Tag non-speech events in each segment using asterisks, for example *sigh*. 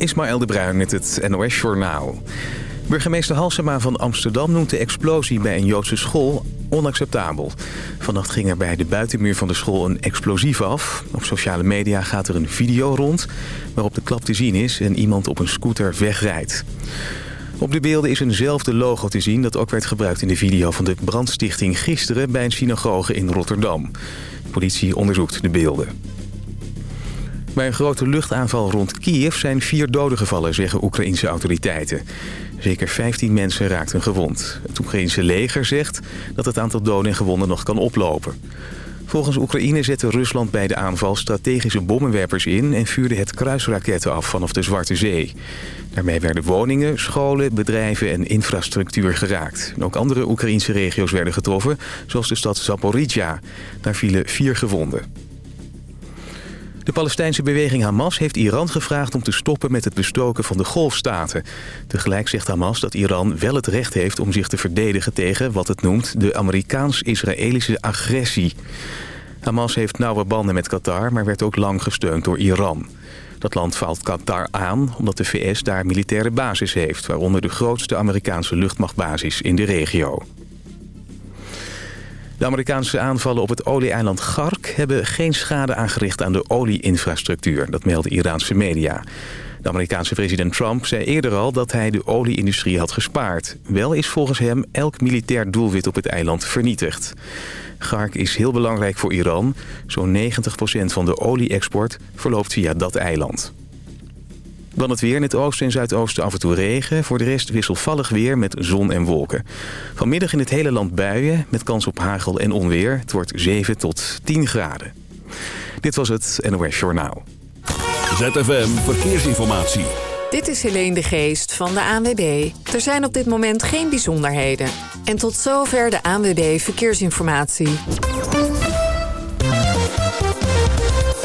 Ismaël de Bruin met het NOS Journaal. Burgemeester Halsema van Amsterdam noemt de explosie bij een Joodse school onacceptabel. Vannacht ging er bij de buitenmuur van de school een explosief af. Op sociale media gaat er een video rond waarop de klap te zien is en iemand op een scooter wegrijdt. Op de beelden is eenzelfde logo te zien dat ook werd gebruikt in de video van de brandstichting gisteren bij een synagoge in Rotterdam. De politie onderzoekt de beelden. Bij een grote luchtaanval rond Kiev zijn vier doden gevallen, zeggen Oekraïnse autoriteiten. Zeker 15 mensen raakten gewond. Het Oekraïnse leger zegt dat het aantal doden en gewonden nog kan oplopen. Volgens Oekraïne zette Rusland bij de aanval strategische bommenwerpers in... en vuurde het kruisraketten af vanaf de Zwarte Zee. Daarmee werden woningen, scholen, bedrijven en infrastructuur geraakt. ook andere Oekraïnse regio's werden getroffen, zoals de stad Zaporizhia. Daar vielen vier gewonden. De Palestijnse beweging Hamas heeft Iran gevraagd om te stoppen met het bestoken van de golfstaten. Tegelijk zegt Hamas dat Iran wel het recht heeft om zich te verdedigen tegen wat het noemt de Amerikaans-Israëlische agressie. Hamas heeft nauwe banden met Qatar, maar werd ook lang gesteund door Iran. Dat land valt Qatar aan omdat de VS daar militaire basis heeft... waaronder de grootste Amerikaanse luchtmachtbasis in de regio. De Amerikaanse aanvallen op het olieeiland Gark hebben geen schade aangericht aan de olieinfrastructuur. Dat melden Iraanse media. De Amerikaanse president Trump zei eerder al dat hij de olieindustrie had gespaard. Wel is volgens hem elk militair doelwit op het eiland vernietigd. Gark is heel belangrijk voor Iran. Zo'n 90% van de olie-export verloopt via dat eiland. Dan het weer in het oosten en zuidoosten af en toe regen. Voor de rest wisselvallig weer met zon en wolken. Vanmiddag in het hele land buien met kans op hagel en onweer. Het wordt 7 tot 10 graden. Dit was het NOS Journaal. ZFM Verkeersinformatie. Dit is Helene de Geest van de ANWB. Er zijn op dit moment geen bijzonderheden. En tot zover de ANWB Verkeersinformatie.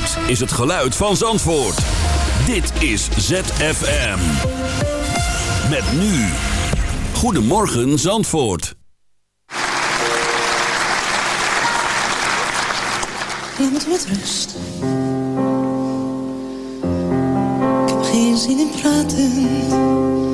Dit is het geluid van Zandvoort. Dit is ZFM. Met nu. Goedemorgen Zandvoort. Laat me met rust. Ik heb geen zin in praten.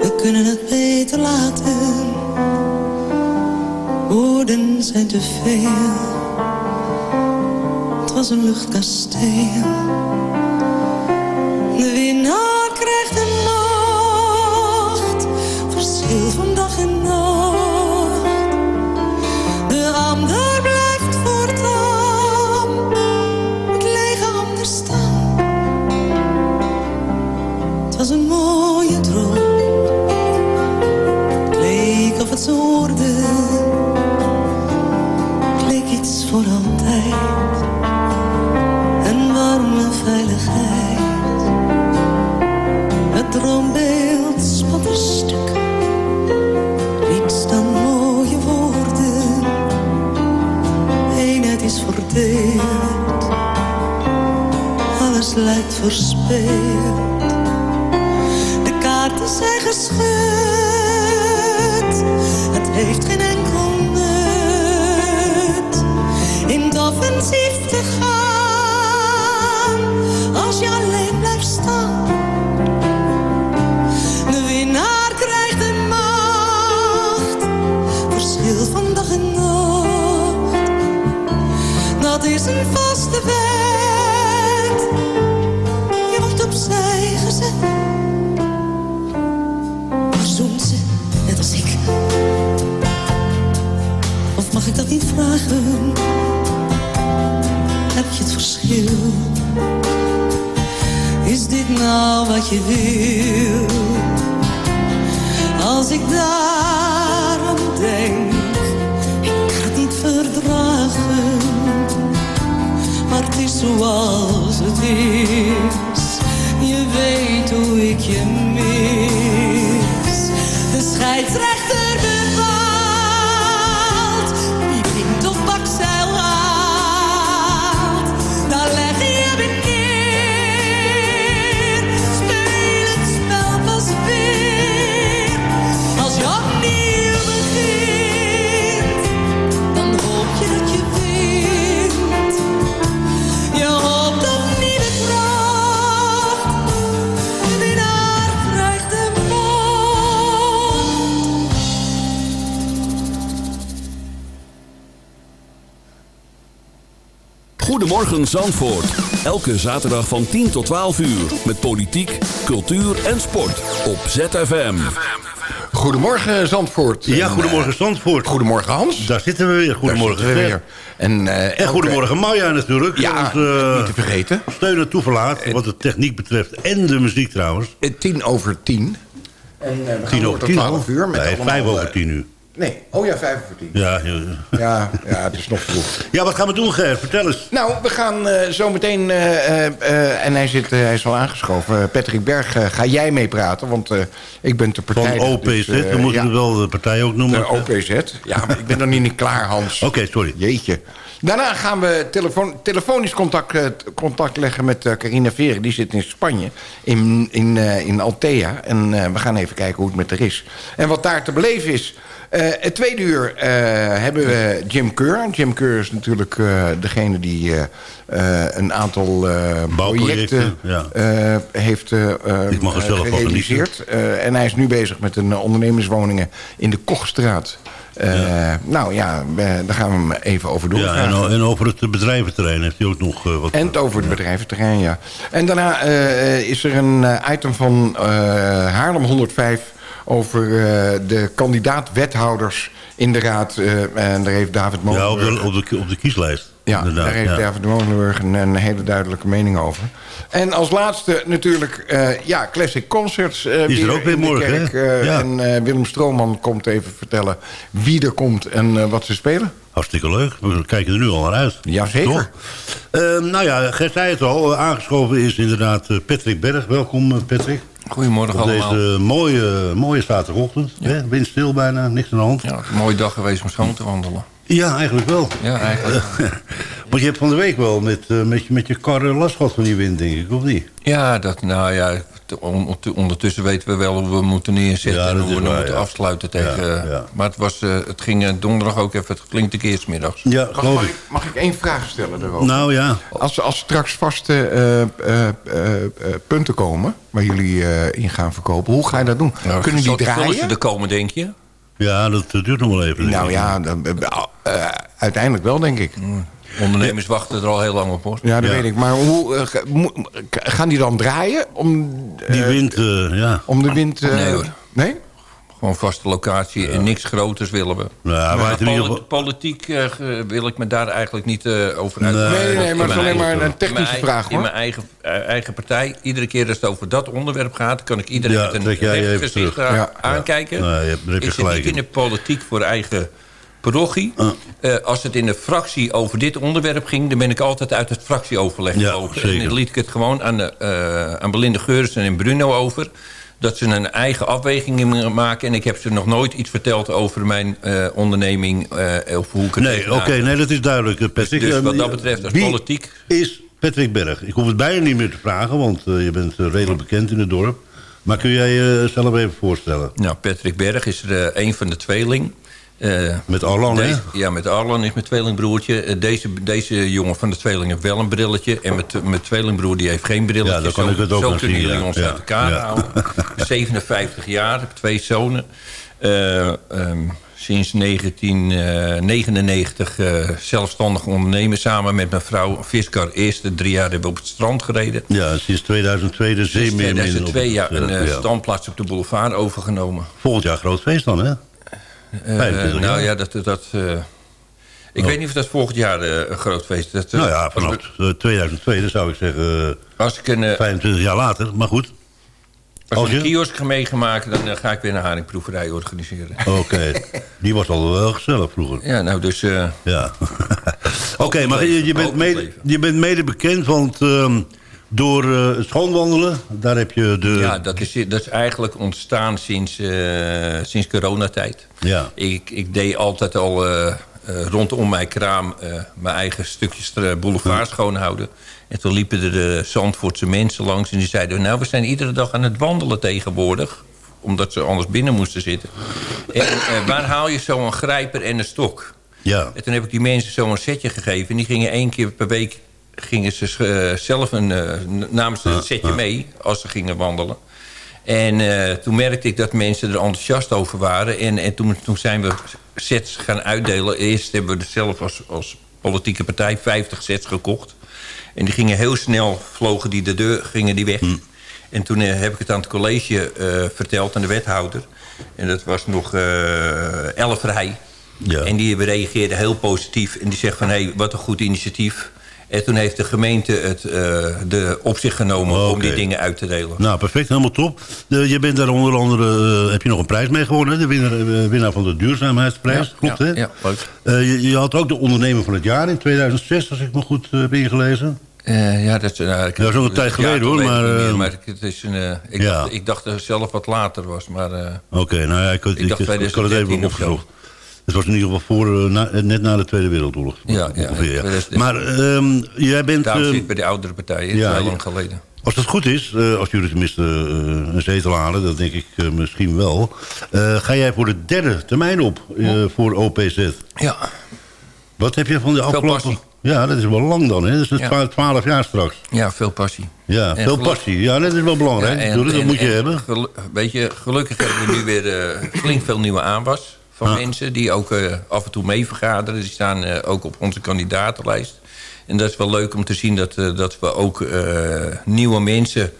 We kunnen het beter laten. Woorden zijn te veel. Het was een luchtkasteel. Goedemorgen Zandvoort. Elke zaterdag van 10 tot 12 uur. Met politiek, cultuur en sport. Op ZFM. Goedemorgen Zandvoort. Ja, En, goedemorgen eh, Zandvoort. goedemorgen Hans. Daar zitten we weer. Goedemorgen we weer. En, eh, En elke- goedemorgen Maya natuurlijk. Ja, Ons, eh, niet te vergeten. Steun en toeverlaat, wat de techniek betreft. En de muziek trouwens. Tien over tien. En we gaan Tien over tot tien. 12 uur. Met Nee, allemaal, vijf over tien nu. Nee, oh ja, vijf over tien. Ja, ja. Ja, ja, het is nog vroeg. ja, wat gaan we doen Ger? Vertel eens. Nou, we gaan eh, zo meteen, eh, eh, en hij, zit, hij is al aangeschoven. Patrick Berg, ga jij meepraten? Want eh, ik ben te Van partij. OPZ, dus, we moeten ja, wel de partij ook noemen. de OPZ. Ja, maar ik ben nog niet klaar, Hans. *laughs* Oké, sorry. Jeetje. Daarna gaan we telefoon, telefonisch contact, contact leggen met Carina Veren. Die zit in Spanje, in, in, in Altea. En we gaan even kijken hoe het met haar is. En wat daar te beleven is. Eh, het tweede uur eh, hebben we Jim Keur. Jim Keur is natuurlijk eh, degene die een aantal Bouwprojecten, projecten ja. heeft gerealiseerd. En hij is nu bezig met een ondernemingswoningen in de Kochstraat. Nou ja, daar gaan we hem even over Ja, doorvragen. en, en over het bedrijventerrein heeft hij ook nog wat... En het over het bedrijventerrein, ja. En daarna is er een item van Haarlem 105... over eh, de kandidaat-wethouders in de raad. eh, en daar heeft David ja, op Molenburg... de, op, de, op de kieslijst. Ja, Inderdaad, daar heeft ja. David Molenburg een, een hele duidelijke mening over. En als laatste natuurlijk, eh, ja, Classic Concerts. is er ook weer morgen, kerk, hè? Ja. En Willem Strooman komt even vertellen wie er komt en wat ze spelen. Hartstikke leuk. We kijken er nu al naar uit. Jazeker. Nou ja, Gert zei het al. Aangeschoven is inderdaad Patrick Berg. Welkom, Patrick. Goedemorgen Op allemaal. deze mooie, mooie zaterdagochtend. Hè? Windstil bijna, niks aan de hand. Ja, een mooie dag geweest om schoon te wandelen. Ja, eigenlijk wel. Ja, eigenlijk. *laughs* Want je hebt van de week wel met, eh, met, je, met je kar eh, last gehad van die wind, denk ik, of niet? Ja, dat, nou ja, ondertussen weten we wel hoe we moeten neerzetten... Ja, en hoe we waar, moeten ja. afsluiten tegen... Ja, ja. Maar het, was, eh, het ging eh, donderdag ook even... Het klinkt een keer 's middags. Ja, Mag, ik. ik, mag ik één vraag stellen daarover? Nou ja, Als, als straks vaste eh, eh, eh, eh, punten komen... waar jullie eh, in gaan verkopen, hoe ga je dat doen? Nou, Kunnen die Zullen draaien? ze er komen, denk je? ja, dat eh, duurt nog wel even. denk Nou ja, dan, eh, eh, uiteindelijk wel, denk ik. Ondernemers wachten er al heel lang op, hoor. Ja, dat Ja. weet ik. Maar hoe, eh, mo- gaan die dan draaien om, Die eh, wind, eh, ja. om de wind... eh, Nee, hoor. Nee? Gewoon vaste locatie en niks groters willen we. Nou, Maar maar poli- politiek wil ik me daar eigenlijk niet eh, over uit. Nee, Nee, maar het is alleen maar een technische mijn vraag, eigen- In hoor. mijn eigen, eigen partij, iedere keer als het over dat onderwerp gaat... kan ik iedereen Ja, met een rechtgezicht Ja. aankijken. Nee, je hebt- je ik zit gelijk niet in in. de politiek voor eigen parochie. Eh, als het in de fractie over dit onderwerp ging... dan ben ik altijd uit het fractieoverleg gelopen. En dan liet ik het gewoon aan, de, eh, aan Belinda Geurissen en Bruno over... dat ze een eigen afweging maken. En ik heb ze nog nooit iets verteld over mijn eh, onderneming... of hoe ik het Nee, oké, nee, dat is duidelijk, Patrick. Dus wat dat betreft, als wie politiek... is Patrick Berg? Ik hoef het bijna niet meer te vragen, want je bent redelijk bekend in het dorp. Maar kun jij jezelf even voorstellen? Nou, Patrick Berg is er een van de tweeling. Eh, Met Arlan, hè? Ja, met Arlan is mijn tweelingbroertje. Eh, deze, deze jongen van de tweeling heeft wel een brilletje. En met mijn tweelingbroer die heeft geen brilletje. Ja, dan kan zo, ik het ook Zo kunnen zien, jullie ja. ons Ja, uit elkaar ja. houden. *laughs* 57 jaar, heb twee zonen. Eh, ehm, sinds 1999 eh, zelfstandig ondernemer. Samen met mijn vrouw Viskar. Eerste drie jaar hebben we op het strand gereden. Ja, sinds 2002 de Sinds zeemeermin. op 2002 jaar het, een ja. standplaats op de boulevard overgenomen. Volgend jaar groot feest dan, hè? Eh, 25 nou ja, dat... dat eh, ik weet niet of dat volgend jaar eh, een groot feest is. Dat, eh, Nou ja, vanaf we- eh, 2002, dan zou ik zeggen, eh, Als ik een... eh, 25 jaar later. Maar goed, Als ik een kiosk ga meegemaakt, dan eh, ga ik weer een haringproeverij organiseren. Oké, die was al wel gezellig vroeger. Ja, nou dus... eh, Ja. *laughs* Oké, maar je, je, bent mede, je bent mede bekend, want ehm, door eh, schoonwandelen, daar heb je de... ja, dat is, dat is eigenlijk ontstaan sinds, eh, sinds coronatijd. Ja. Ik, ik deed altijd al eh, rondom mijn kraam mijn eigen stukjes boulevard schoonhouden. En toen liepen er de Zandvoortse mensen langs en die zeiden... nou, we zijn iedere dag aan het wandelen tegenwoordig. Omdat ze anders binnen moesten zitten. En waar haal je zo'n grijper en een stok? Ja. En toen heb ik die mensen zo'n setje gegeven. En die gingen één keer per week gingen ze eh, zelf een, eh, namen ze een setje mee als ze gingen wandelen. En eh, toen merkte ik dat mensen er enthousiast over waren. En, en toen, toen zijn we sets gaan uitdelen. Eerst hebben we er zelf als, als politieke partij 50 sets gekocht. En die gingen heel snel, vlogen die de deur, gingen die weg. En toen heb ik het aan het college verteld, aan de wethouder. En dat was nog Elf Rij. Ja. En die reageerde heel positief. En die zegt van, hé, hey, wat een goed initiatief. En toen heeft de gemeente het eh, de op zich genomen om die dingen uit te delen. Nou, perfect, helemaal top. Je bent daar onder andere, eh, heb je nog een prijs mee gewonnen, hè? de winnaar, eh, winnaar van de duurzaamheidsprijs, Ja, klopt ja, hè? ja, leuk. Je, je had ook de ondernemer van het jaar in 2006, als ik me goed heb ingelezen. Ja, dat is, nou, ik- Dat is ook een tijd geleden, hoor, maar, meer, maar het is een, ik, ja. dacht, ik dacht dat het zelf wat later was, maar... Oké, nou ja, ik, ik, Ik dacht ik, ik had het 2013 even opgezocht. Het was in ieder geval voor, eh, na- eh, net na de Tweede Wereldoorlog. Ja, ja, ongeveer, 2013. Maar ehm, jij bent... daarom ehm, zit bij de oudere partijen, ja, heel lang geleden. Als het goed is, eh, als jullie tenminste eh, een zetel halen, dat denk ik eh, misschien wel. eh, ga jij voor de derde termijn op eh, voor OPZ. Ja, Wat heb je van de afgelopen... Ja, dat is wel lang dan, hè? Dat is dus Ja. twa- 12 jaar straks. ja veel passie. Ja, En veel passie. Ja, dat is wel belangrijk. Ja, en- dat en- moet je en hebben. weet je, gelukkig hebben we nu weer eh, flink veel nieuwe aanwas van Ah. mensen... die ook eh, af en toe mee vergaderen. Die staan eh, ook op onze kandidatenlijst. En dat is wel leuk om te zien dat, eh, dat we ook nieuwe mensen...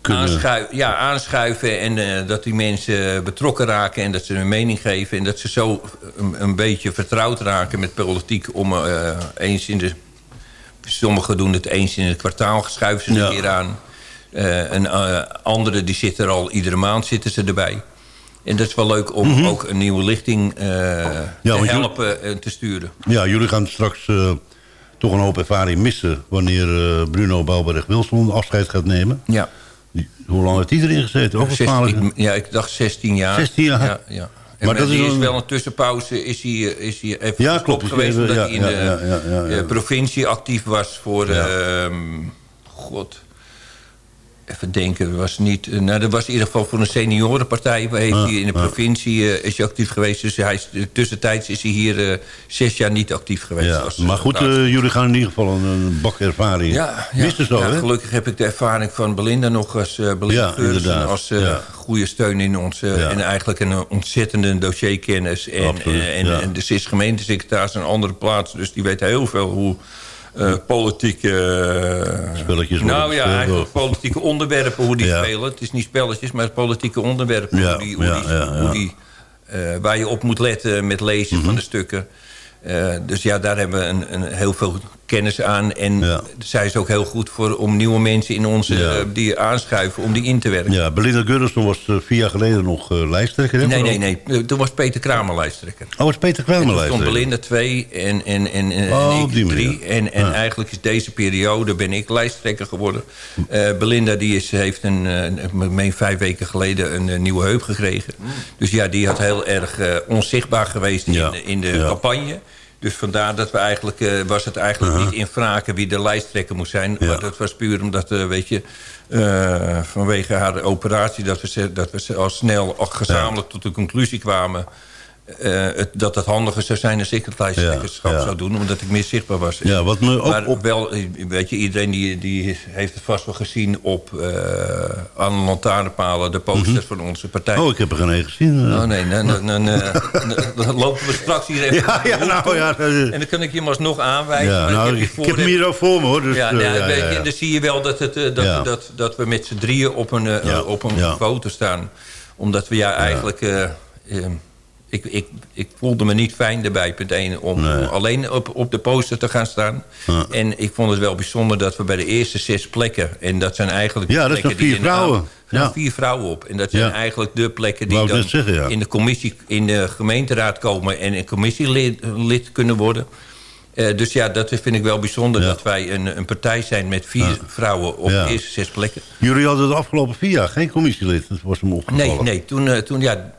Kunnen- Aanschuiven, ja, aanschuiven en dat die mensen betrokken raken... en dat ze hun mening geven... en dat ze zo een, een beetje vertrouwd raken met politiek... om eens in de... Sommigen doen het eens in het kwartaal, schuiven ze Ja. een keer aan. Eh een eh, andere die zitten er al iedere maand zitten ze erbij. En dat is wel leuk om ook een nieuwe lichting eh, te helpen en te sturen. Ja, jullie gaan straks eh, toch een hoop ervaring missen... wanneer eh, Bruno Bouwberg-Wilson afscheid gaat nemen. Ja. Die- Hoe lang heeft hij erin gezeten? 12 16, ja, ik dacht 16 jaar. 16 jaar? Ja, ja. En Maar dat is wel een tussenpauze. Is hij, eh, is hij even Ja, klopt. geweest Even- omdat ja, hij in de eh, provincie actief was voor... Ehm, God... Even denken, er was niet... eh, Nou, er was in ieder geval voor een seniorenpartij... heeft Ah, hij in de ah. provincie eh, is hij actief geweest. Dus hij is, tussentijds is hij hier eh, zes jaar niet actief geweest. Ja, als, maar eh, goed, eh, jullie gaan in ieder geval een, een bak ervaring Ja, ja. zo, Ja, hè? gelukkig heb ik de ervaring van Belinda nog als Belinda Ja, als eh, goede steun in ons. eh. En eigenlijk een ontzettende dossierkennis. En, Absoluut, eh, en, ja. en dus is gemeentesecretaris een andere plaats. Dus die weet heel veel hoe eh, politieke... eh, Spelletjes Nou ja, eigenlijk politieke onderwerpen, hoe die Ja. spelen. Het is niet spelletjes, maar politieke onderwerpen. Ja, hoe die, hoe ja, die, ja, ja. Hoe die, waar je op moet letten met lezen Mhm. van de stukken. Eh, dus ja, daar hebben we een, een heel veel kennis aan. En Ja. zij is ook heel goed voor om nieuwe mensen in onze Ja. eh, die aanschuiven, om die in te werken. Ja, Belinda Gurrison was eh, vier jaar geleden nog lijsttrekker. hè, Nee, nee, nee. Toen was Peter Kramer lijsttrekker. Oh, was Peter Kramer toen stond lijsttrekker? Belinda 2 en, en, en, en, Oh, en ik manier. 3. En, en Ja. eigenlijk is deze periode ben ik lijsttrekker geworden. Belinda die is, heeft een, meen vijf weken geleden een nieuwe heup gekregen. Dus ja, die had heel erg onzichtbaar geweest in, de- in de Ja. campagne. Dus vandaar dat we eigenlijk, eh, was het eigenlijk niet in vragen wie de lijsttrekker moest zijn. Ja. Maar dat was puur omdat, eh, weet je, eh, vanwege haar operatie... dat we, dat we al snel al gezamenlijk tot de conclusie kwamen... het, dat het handiger zou zijn als ik het lijsttrekkerschap Ja, ja. zou doen... omdat ik meer zichtbaar was. Ja, wat me ook maar op- wel, eh, weet je, iedereen die, die heeft het vast wel gezien... op eh, aan de lantaarnpalen de posters van onze partij. Oh, ik heb er geen gezien. Oh nee, dan, dan, dan, eh, *laughs* dan lopen we straks hier even... Ja, ja, nou ja. En dan kan ik je hem alsnog aanwijzen. ja maar nou, ik, heb hem hier ook voor me, hoor. Dus, ja, nou, ja, weet je, dan zie je wel dat, het, dat, dat, dat we met z'n drieën op een, op een foto staan. Omdat we ja, eigenlijk... Ik, ik, ik voelde me niet fijn erbij, punt 1, om Nee. alleen op, op de poster te gaan staan. Ja. En ik vond het wel bijzonder dat we bij de eerste zes plekken... en dat zijn eigenlijk... Ja, dat zijn vier vrouwen. er Ja. vier vrouwen op. En dat zijn Ja. eigenlijk de plekken die dan net zeggen, ja. in de commissie... in de gemeenteraad komen en een commissielid lid kunnen worden... Eh, dus ja, dat vind ik wel bijzonder dat wij een, een partij zijn met vier vrouwen op de eerste zes plekken. Jullie hadden de afgelopen vier jaar geen commissielid. Dat was hem opgevallen. Nee, nee toen, eh, toen ja,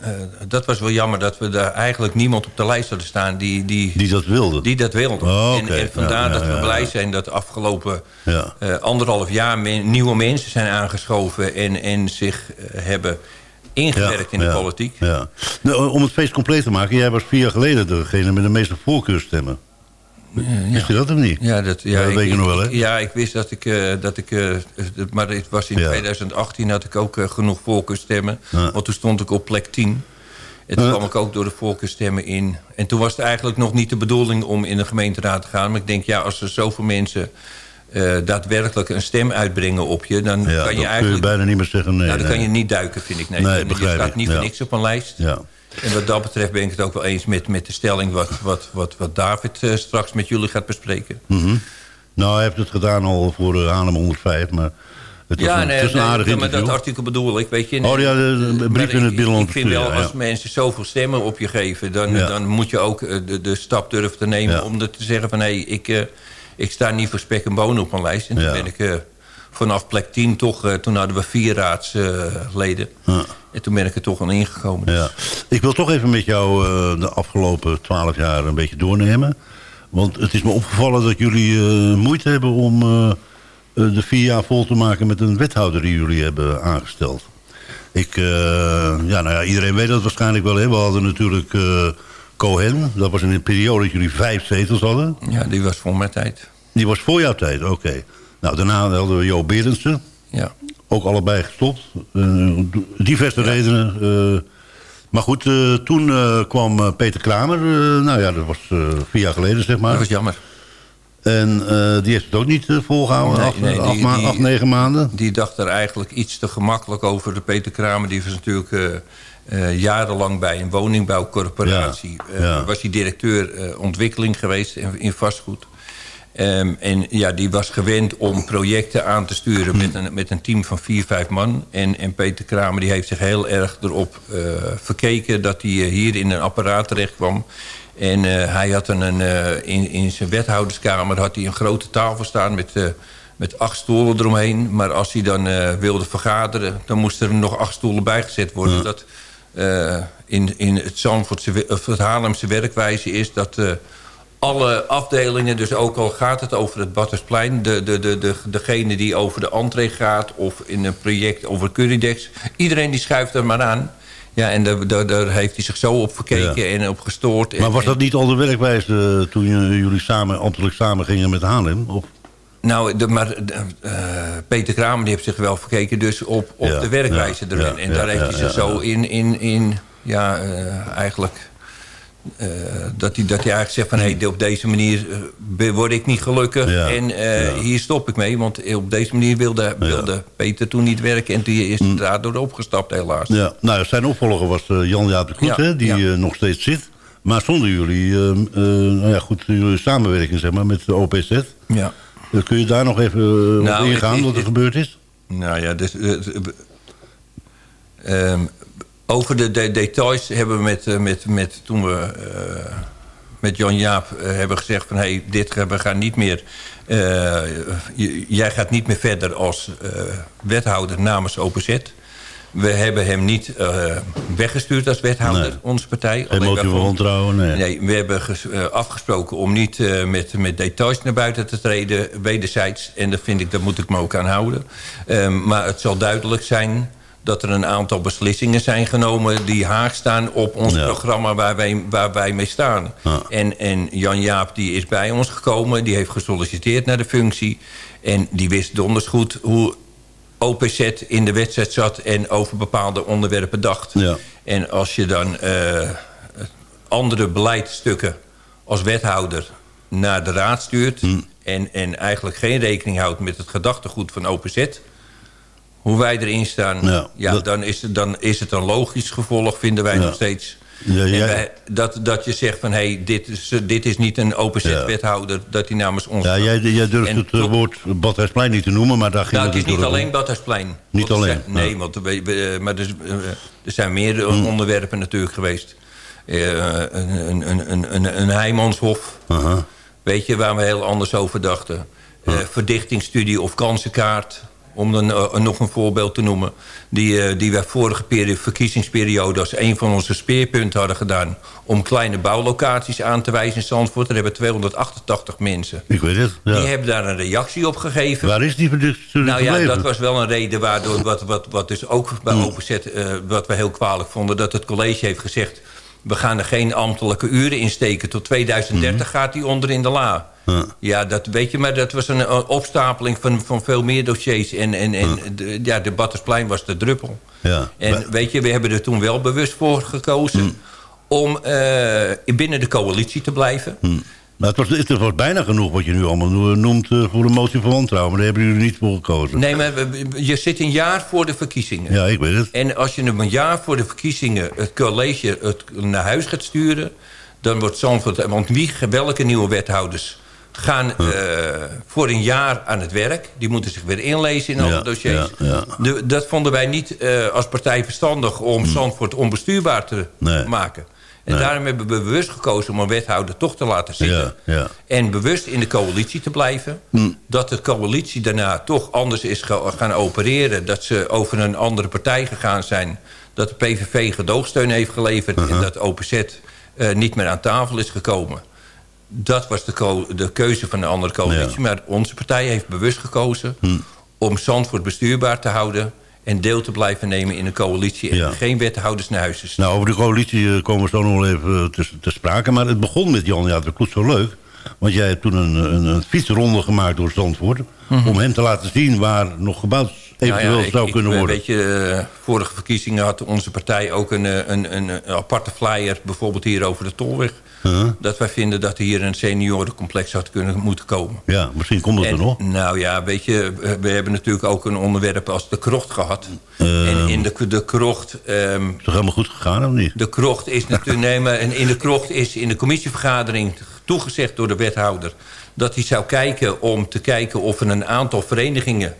eh, dat was wel jammer dat we daar eigenlijk niemand op de lijst hadden staan die, die, Die dat wilde. die dat wilde. Oh, en, vandaar Ja, ja, dat we blij ja. zijn dat de afgelopen Ja. eh, anderhalf jaar men- nieuwe mensen zijn aangeschoven en, en zich eh, hebben ingewerkt in de ja, politiek. Ja. Nou, om het feest compleet te maken, jij was vier jaar geleden degene met de meeste voorkeurstemmen. Wist je dat of niet? Ja, dat, ja, dat weet je nog wel, hè? Ja, ik wist dat ik... eh, dat ik eh, maar het was in Ja. 2018 had ik ook eh, genoeg voorkeurstemmen. Want toen stond ik op plek 10. En toen kwam ik ook door de voorkeurstemmen in. En toen was het eigenlijk nog niet de bedoeling om in de gemeenteraad te gaan. Maar ik denk, ja, als er zoveel mensen daadwerkelijk een stem uitbrengen op je... dan Ja, kan je kun je eigenlijk... bijna niet meer zeggen nee. nou, dan nee. kan je niet duiken, vind ik. Nee, Nee, je staat niet voor niks op een lijst. Ja. En wat dat betreft ben ik het ook wel eens met, met de stelling... wat, wat, wat, wat David eh, straks met jullie gaat bespreken. Mhm. Nou, hij heeft het gedaan al voor uh, Haarlem 105, maar het Ja, een, nee, het is een nee, maar dat artikel bedoel ik, weet je. Oh ja, de- de brief in het binnenland Ik vind wel, ja. als mensen zoveel stemmen op je geven... dan, Ja. dan moet je ook eh, de, de stap durven te nemen Ja. om te zeggen van... hé, ik, eh, ik sta niet voor spek en bonen op mijn lijst. En Ja. ben ik eh, vanaf plek 10 toch... eh, toen hadden we vier raadsleden. Ja. En toen ben ik er toch aan ingekomen. Ja. Ik wil toch even met jou eh, de afgelopen twaalf jaar een beetje doornemen. Want het is me opgevallen dat jullie eh, moeite hebben om de vier jaar vol te maken met een wethouder die jullie hebben aangesteld. Ik, ja, nou ja, iedereen weet dat waarschijnlijk wel. Hè? We hadden natuurlijk Cohen. Dat was in een periode dat jullie vijf zetels hadden. Ja, die was voor mijn tijd. Die was voor jouw tijd, oké. Nou, daarna hadden we Jo Berendsen. Ja. Ook allebei gestopt. Eh, diverse redenen. eh. maar goed, eh, toen kwam Peter Kramer. nou ja, dat was vier jaar geleden, zeg maar. Dat was jammer. En die heeft het ook niet eh, volgehouden. Nee, acht, nee, die- die- negen maanden. Die dacht er eigenlijk iets te gemakkelijk over. De Peter Kramer die was natuurlijk jarenlang bij een woningbouwcorporatie. Ja, was hij directeur ontwikkeling geweest in, in vastgoed. Ehm, en ja, die was gewend om projecten aan te sturen met een, met een team van vier, vijf man. En, en Peter Kramer die heeft zich heel erg erop eh, verkeken... dat hij eh, hier in een apparaat terecht kwam. En eh, hij had een, een, eh, in, in zijn wethouderskamer had hij een grote tafel staan... met, met acht stoelen eromheen. Maar als hij dan wilde vergaderen... dan moesten er nog acht stoelen bijgezet worden. Dat in, in het, Zandvoortse, of het Haarlemse werkwijze is... dat alle afdelingen, dus ook al gaat het over het Battersplein... De, de, de, de, degene die over de entree gaat of in een project over Curidex... iedereen die schuift er maar aan. Ja, en daar, daar, daar heeft hij zich zo op verkeken en op gestoord. En- Maar was dat niet al de werkwijze eh, toen jullie samen, ambtelijk samen gingen met Haarlem? Of? Nou, de, maar de, eh, Peter Kramer die heeft zich wel verkeken dus op, op Ja, de werkwijze ja, erin. en daar heeft hij zich zo in, in, in ja, eh, eigenlijk... eh, dat, hij, dat hij eigenlijk zegt van... Hey, op deze manier eh, word ik niet gelukkig Ja, en eh, ja. hier stop ik mee. Want op deze manier wilde, wilde Peter toen niet werken... en die is Mm. daardoor opgestapt helaas. Ja, nou, zijn opvolger was Jan-Jaap de Kloet, hè, die nog steeds zit. Maar zonder jullie, nou ja, goed, jullie samenwerking zeg maar, met de OPZ. Ja. Kun je daar nog even op Nou, ingaan wat er gebeurd is? Nou ja, dus, eh, eh, ehm, over de, de details hebben we met, eh, met, met toen we eh, met Jan Jaap eh, hebben gezegd van hey, dit we gaan niet meer. jij gaat niet meer verder als wethouder namens OPZ. We hebben hem niet weggestuurd als wethouder, Nee. onze partij. Geen motie van wantrouwen, nee. Nee, we hebben ges- afgesproken om niet met, met details naar buiten te treden, wederzijds. En dat vind ik, daar moet ik me ook aan houden. Ehm, maar het zal duidelijk zijn dat er een aantal beslissingen zijn genomen... die haak staan op ons Ja. programma waar wij, waar wij mee staan. Ja. En, en Jan Jaap die is bij ons gekomen, die heeft gesolliciteerd naar de functie... en die wist donders goed hoe OPZ in de wedstrijd zat... en over bepaalde onderwerpen dacht. Ja. En als je dan eh, andere beleidstukken als wethouder naar de raad stuurt... Hm. En, en eigenlijk geen rekening houdt met het gedachtegoed van OPZ... hoe wij erin staan, Ja, ja, dat- dan, is het, dan is het een logisch gevolg, vinden wij Ja. nog steeds... Ja, wij- dat, dat je zegt van, hé, hey, dit, is, eh, dit is niet een open Ja. wethouder... dat hij namens ons... Ja, jij, jij durft En het eh, tot- woord Badhuisplein niet te noemen, maar daar ging Nou, het is niet alleen. Badhuisplein. Niet alleen, zijn- nee, want we, we- maar er, eh, er zijn meer Mm. onderwerpen natuurlijk geweest. Een, een, een, een, een, Heimanshof, Aha. weet je, waar we heel anders over dachten. Eh, verdichtingsstudie of kansenkaart, om dan eh, nog een voorbeeld te noemen. Die, eh, die wij vorige peri- verkiezingsperiode als een van onze speerpunten hadden gedaan... om kleine bouwlocaties aan te wijzen in Zandvoort. Daar hebben 288 mensen. Ik weet het, ja. Die hebben daar een reactie op gegeven. Waar is die verdichting Nou ja, gebleven? dat was wel een reden waardoor, wat, wat, wat dus ook bij Hmm. Openzet, eh, wat we heel kwalijk vonden, dat het college heeft gezegd, we gaan er geen ambtelijke uren in steken. Tot 2030 gaat die onder in de la. Ja. Ja, dat weet je, maar dat was een opstapeling van, van veel meer dossiers. En, en, en de, ja, de Battersplein was de druppel. Ja. En weet je, we hebben er toen wel bewust voor gekozen... Hmm. om eh, binnen de coalitie te blijven. Maar het was, het was bijna genoeg wat je nu allemaal no- noemt eh, voor een motie van wantrouwen. Maar daar hebben jullie niet voor gekozen. Nee, maar je zit een jaar voor de verkiezingen. Ja, ik weet het. En als je een jaar voor de verkiezingen het college het naar huis gaat sturen... dan wordt Zandvoort... Want wie, welke nieuwe wethouders gaan eh, voor een jaar aan het werk? Die moeten zich weer inlezen in alle Ja, dossiers. ja, ja. De- dat vonden wij niet eh, als partij verstandig... om Zandvoort onbestuurbaar te. Nee. maken. En Nee. daarom hebben we bewust gekozen om een wethouder toch te laten zitten. Ja, ja. En bewust in de coalitie te blijven. Dat de coalitie daarna toch anders is ga- gaan opereren. Dat ze over een andere partij gegaan zijn. Dat de PVV gedoogsteun heeft geleverd. En dat OPZ eh, niet meer aan tafel is gekomen. Dat was de, de keuze van de andere coalitie. Ja. Maar onze partij heeft bewust gekozen... om Zandvoort bestuurbaar te houden... en deel te blijven nemen in een coalitie... en Ja. geen wethouders naar huis te sturen. Nou, over de coalitie eh, komen we zo nog wel even eh, te, te sprake. Maar het begon met Jan, ja, dat klopt zo leuk. Want jij hebt toen een, een, een fietsronde gemaakt door Zandvoort... om hem te laten zien waar nog gebouwd eventueel Nou ja, ik- zou ik, kunnen eh, worden. Weet je, eh, vorige verkiezingen had onze partij ook een, een, een aparte flyer... bijvoorbeeld hier over de Tolweg. Huh? Dat wij vinden dat er hier een seniorencomplex had kunnen moeten komen. Ja, misschien komt het En, er nog. Nou ja, weet je, we- hebben natuurlijk ook een onderwerp als de krocht gehad. Ehm. en in de, de krocht... ehm, Is toch helemaal goed gegaan, of niet? de krocht is *laughs* natuurlijk... nee, maar en in de krocht is in de commissievergadering toegezegd door de wethouder... dat hij zou kijken om te kijken of er een aantal verenigingen...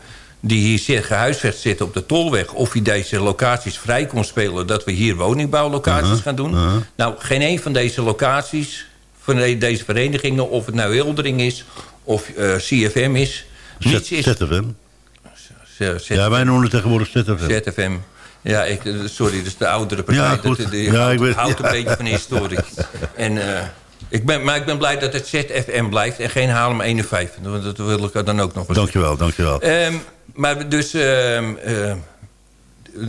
die hier gehuisvest zitten op de Tolweg... of hij deze locaties vrij kon spelen... dat we hier woningbouwlocaties gaan doen. Nou, geen een van deze locaties... van de- deze verenigingen, of het nou Hildering is... of eh, CFM is... niets is... ZFM. Z- Ja, wij noemen het tegenwoordig ZFM. ZFM. Ja, ik, sorry, dat is de oudere partij. Ja, goed. Dat, die Ja, houdt, ik weet- houdt een beetje van historie. *laughs* En, eh, ik ben, maar ik ben blij dat het ZFM blijft en geen Haarlem 51. Want dat wil ik dan ook nog eens Dankjewel, dankjewel. Ehm, maar dus ehm, eh,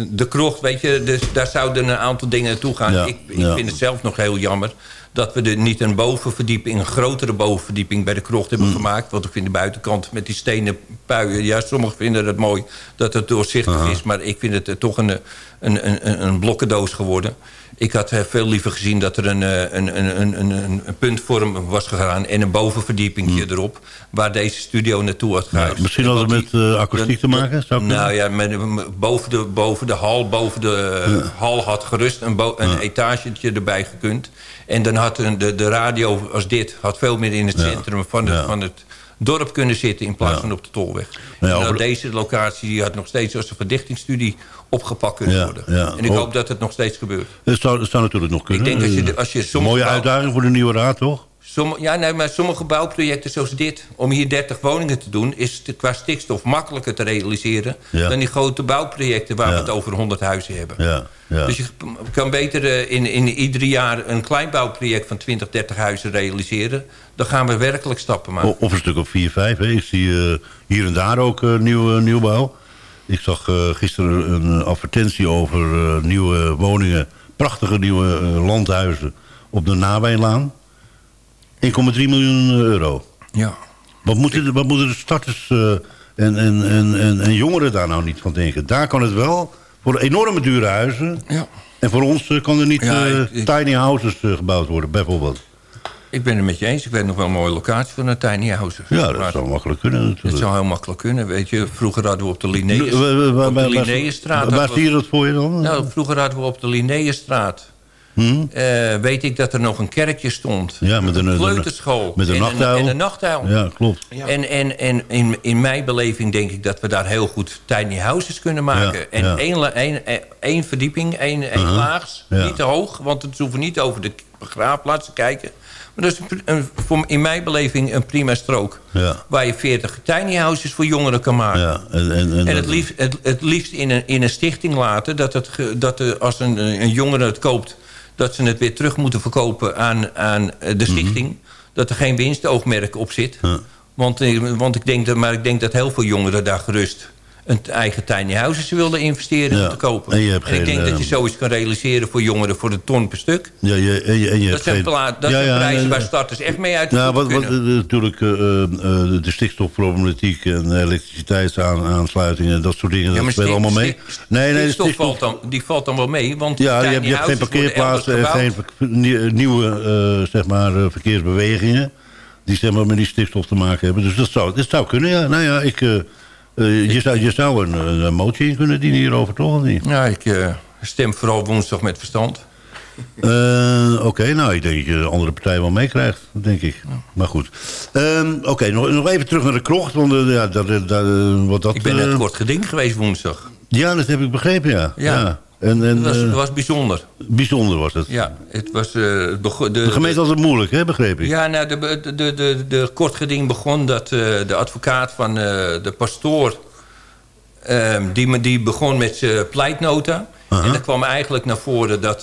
de krocht, weet je, dus daar zouden een aantal dingen naartoe gaan. Ja, ik ik ja. vind het zelf nog heel jammer dat we er niet een bovenverdieping, een grotere bovenverdieping bij de krocht hebben Mm. gemaakt. Want ik vind de buitenkant met die stenen puien, ja, sommigen vinden het mooi dat het doorzichtig is, maar ik vind het eh, toch een, een, een, een, blokkendoos geworden. Ik had eh, veel liever gezien dat er een, eh, een, een, een, een, puntvorm was gegaan... en een bovenverdiepingje erop... waar deze studio naartoe had. Ja, gehuisd. misschien had het met eh, akoestiek te maken? Zou kunnen? nou ja, met, boven, de, boven de hal, boven de hal had gerust een, een etagetje erbij gekund. En dan had de, de radio als dit had veel meer in het centrum van het, van het dorp kunnen zitten... in plaats van op de Tolweg. Nou, deze locatie had nog steeds als een verdichtingsstudie opgepakt kunnen worden. En ik Oh. hoop dat het nog steeds gebeurt. Het zou, natuurlijk nog kunnen. denk als je Eh, als je soms mooie uitdaging voor de nieuwe raad, toch? Somm- ja, nee, maar sommige bouwprojecten zoals dit... om hier 30 woningen te doen... is qua stikstof makkelijker te realiseren... Ja. dan die grote bouwprojecten waar Ja. we het over 100 huizen hebben. Ja. Dus je kan beter eh, in, in ieder jaar een kleinbouwproject van 20, 30 huizen realiseren. Dan gaan we werkelijk stappen maken. Of een stuk op 4, 5. Hè. Ik zie eh, hier en daar ook eh, nieuw, nieuwbouw. Ik zag eh, gisteren een advertentie over eh, nieuwe woningen. Prachtige nieuwe eh, landhuizen op de Nawijnlaan. 1,3 miljoen euro. Ja. Wat moeten de, wat moeten de starters eh, en, en, en, en, en jongeren daar nou niet van denken? Daar kan het wel voor enorme dure huizen. Ja. En voor ons eh, kan er niet Ja, eh, ik- ik- tiny houses eh, gebouwd worden, bijvoorbeeld. Ik ben het met je eens. Ik weet nog wel een mooie locatie van een tiny house. Ja, dat Maar zou makkelijk kunnen Het natuurlijk. zou heel makkelijk kunnen. Weet je, vroeger hadden we op de Linnaeusstraat... Waar zie je dat voor je dan? Nou, vroeger hadden we op de Linnaeusstraat... eh, weet ik dat er nog een kerkje stond. Ja, met een, kleuterschool. Met een en nachtuil. Een, en een nachtuil. Ja, klopt. En, en, en in, in mijn beleving denk ik dat we daar heel goed tiny houses kunnen maken. Ja, en ja. Één, één, één verdieping, één, één Uh-huh. laags. Ja. Niet te hoog, want het hoeven niet over de begraafplaats te kijken. Maar dat is een, een- voor, in mijn beleving een prima strook. Ja. Waar je 40 tiny houses voor jongeren kan maken. Ja, en, en, en, En het liefst, het, het liefst in, een, in een stichting laten... dat, het, dat de, als een, een jongere het koopt... dat ze het weer terug moeten verkopen aan, aan de stichting. Dat er geen winstoogmerk op zit. Mhm. Ja. Want, eh, want ik denk dat, maar ik denk dat heel veel jongeren daar gerust... een eigen tiny houses willen investeren Ja. om te kopen. En je hebt ik denk dat je eh, zoiets kan realiseren voor jongeren... voor de ton per stuk. Ja, je, en je, en je Dat zijn, geen- pla- dat Ja, zijn ja, prijzen en- waar starters echt mee uit voeten wat, wat, eh, natuurlijk eh, eh, de stikstofproblematiek en elektriciteitsaansluitingen en dat soort dingen, Ja, dat speelt allemaal mee. Nee, nee, stikstof stikstof- valt dan, die valt dan wel mee. Want Ja, je hebt, je hebt geen parkeerplaatsen en geen nieuwe zeg maar, verkeersbewegingen die zeg maar, met die stikstof te maken hebben. Dus dat zou, dat zou kunnen, ja. Nou ja, ik, eh, eh, je, zou, je zou een, een motie in kunnen dienen hierover, toch? Of niet? Ja, ik eh, stem vooral woensdag met verstand. Eh, Oké, nou, ik denk dat je de andere partij wel meekrijgt, denk ik. Maar goed. Ehm, Oké, nog, nog even terug naar de krocht. Want eh, ja, dat, dat, eh, wat dat, Ik ben net eh, kort geding geweest woensdag. Ja, dat heb ik begrepen, ja. Ja. En, en, Dat was, eh, dat was bijzonder. bijzonder was het. Ja, het was... eh, het de, De gemeente had het moeilijk, hè, begreep ik? Ja, nou, de, de, de, de, de kort geding begon dat eh, de advocaat van de pastoor... ehm, die, me- die begon met zijn pleitnota. En er kwam eigenlijk naar voren dat...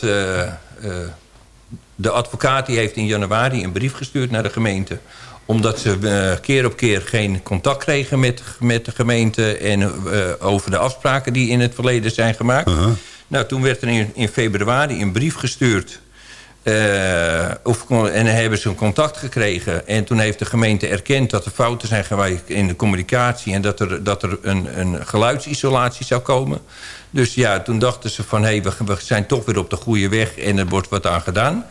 de advocaat die heeft in januari een brief gestuurd naar de gemeente omdat ze eh, keer op keer geen contact kregen met, met de gemeente... en eh, over de afspraken die in het verleden zijn gemaakt. Nou, toen werd er in, in februari een brief gestuurd... Eh, of, en hebben ze een contact gekregen. En toen heeft de gemeente erkend dat er fouten zijn geweest in de communicatie... en dat er, dat er een, een geluidsisolatie zou komen. Dus ja, toen dachten ze van... hé, hey, we, we zijn toch weer op de goede weg en er wordt wat aan gedaan.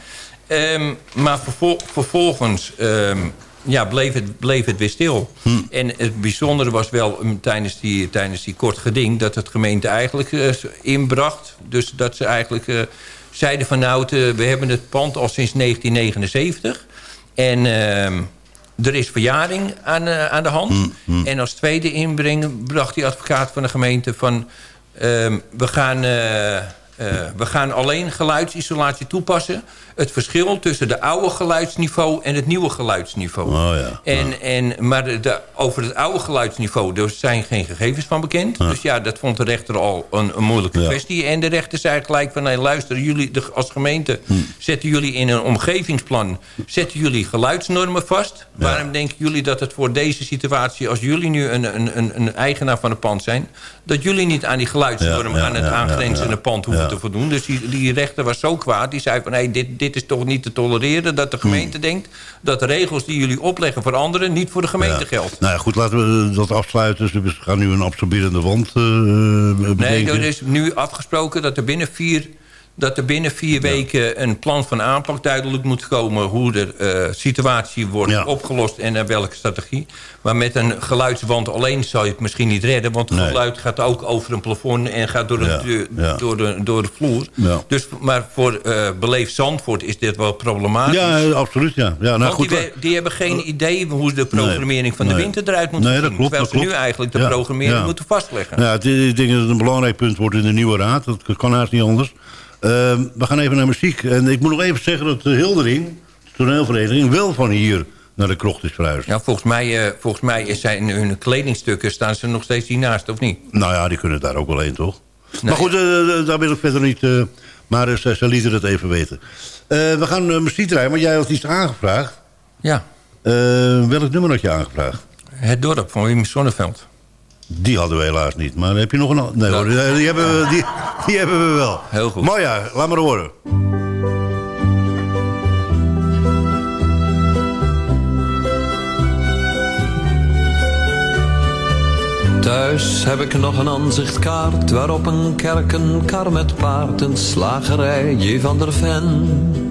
Ehm, maar vervol- vervolgens ehm, ja, bleef, het, bleef het weer stil. En het bijzondere was wel um, tijdens, die, tijdens die kort geding... dat het gemeente eigenlijk eh, inbracht. Dus dat ze eigenlijk eh, zeiden van... nou, eh, we hebben het pand al sinds 1979. En... ehm, er is verjaring aan, aan de hand. En als tweede inbreng bracht die advocaat van de gemeente van... ehm, we, gaan, eh, we gaan alleen geluidsisolatie toepassen. Het verschil tussen de oude geluidsniveau en het nieuwe geluidsniveau. Oh ja. En, en, maar de, de- over het oude geluidsniveau er zijn geen gegevens van bekend. Dus ja, dat vond de rechter al een, een moeilijke kwestie. En de rechter zei gelijk van... Nee, luister, jullie de, als gemeente zetten jullie in een omgevingsplan... zetten jullie geluidsnormen vast. Waarom denken jullie dat het voor deze situatie... als jullie nu een, een, een, een eigenaar van een pand zijn... dat jullie niet aan die ja, aan het aangrenzende pand hoeven te voldoen. Dus die, die rechter was zo kwaad. Die zei van, hey, dit, dit is toch niet te tolereren... dat de gemeente denkt dat de regels die jullie opleggen voor anderen... niet voor de gemeente geldt. Nou ja, goed, laten we dat afsluiten. Dus we gaan nu een absorberende wand eh bedenken. Nee, er is nu afgesproken dat er binnen vier, dat er binnen vier weken een plan van aanpak duidelijk moet komen... hoe de eh, situatie wordt Ja. opgelost en naar welke strategie. Maar met een geluidswand alleen zou je het misschien niet redden... want het Nee. geluid gaat ook over een plafond en gaat door, Ja, ja. door, de, door de vloer. Dus, maar voor eh beleefd Zandvoort is dit wel problematisch. Ja, eh, absoluut, ja. ja nou, Want goed, die, we- die hebben geen idee hoe de programmering van de nee. winter eruit moet Nee, zien. dat klopt, terwijl dat ze nu eigenlijk de programmering moeten vastleggen. Ja, ik denk dat het een belangrijk punt wordt in de nieuwe raad. Dat kan haast niet anders. Ehm, we gaan even naar muziek. En ik moet nog even zeggen dat de Hildering, de toneelvereniging... wel van hier naar de krocht is verhuisd. Ja, volgens mij, eh, volgens mij zijn hun kledingstukken staan ze nog steeds hiernaast, of niet? Nou ja, die kunnen daar ook wel heen, toch? Nee. Maar goed, eh, daar wil ik verder niet... eh, maar eh, ze, ze lieten het even weten. Eh, we gaan eh, muziek draaien, want jij had iets aangevraagd. Ja, Eh, welk nummer had je aangevraagd? het dorp van Wim Sonneveld. Die hadden we helaas niet. Maar heb je nog een... Nee hoor, die, die hebben we, die, die hebben we wel. Heel goed. Maar ja, laat maar horen. Thuis heb ik nog een aanzichtkaart waarop een kerk, een kar met paard, een slagerij, J. van der Ven.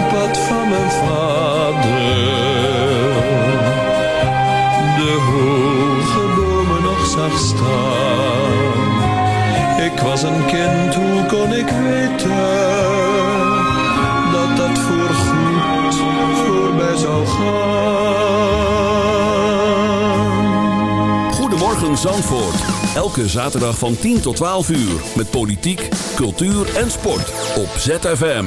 Zandvoort. Elke zaterdag van 10 tot 12 uur. Met politiek, cultuur en sport. Op ZFM.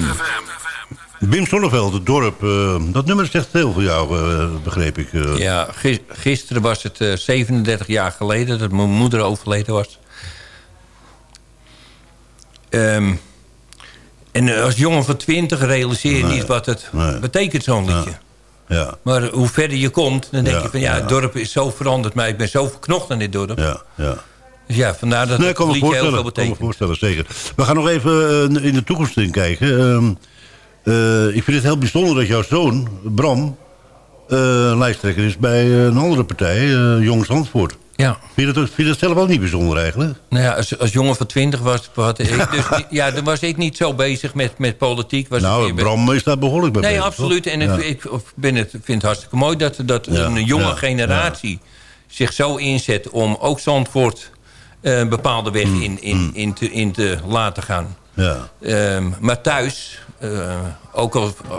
Wim Sonneveld, het dorp. eh, dat nummer zegt heel voor jou, eh, begreep ik. eh. Ja, gis- gisteren was het eh, 37 jaar geleden dat mijn moeder overleden was. Ehm, en als jongen van 20 realiseer je Nee, niet wat het nee. betekent, zo'n liedje. Ja, Maar hoe verder je komt, dan denk Ja, je van ja, ja. het dorp is zo veranderd. Maar ik ben zo verknocht aan dit dorp. ja, ja. Dus ja, vandaar dat Nee, het liedje heel veel kan me betekent. voorstellen, zeker. We gaan nog even eh, in de toekomst in kijken. Ehm, eh, ik vind het heel bijzonder dat jouw zoon, Bram, eh, lijsttrekker is bij een andere partij, Jong Zandvoort. Ja, Vind je, dat, vind je dat zelf ook niet bijzonder eigenlijk? nou ja, als, als jongen van 20 was, had ik *laughs* dus, niet- ja, dan was ik niet zo bezig met, met politiek. Was ik nou, Bram is daar behoorlijk bij Nee, bezig, absoluut. toch? En Ja. ik, ben het, vind het hartstikke mooi dat, dat Ja, een jonge ja, generatie zich zo inzet... om ook Zandvoort eh, een bepaalde weg Mm, in, in, in, te, in te laten gaan. Ja, Ehm, maar thuis, eh, ook al eh,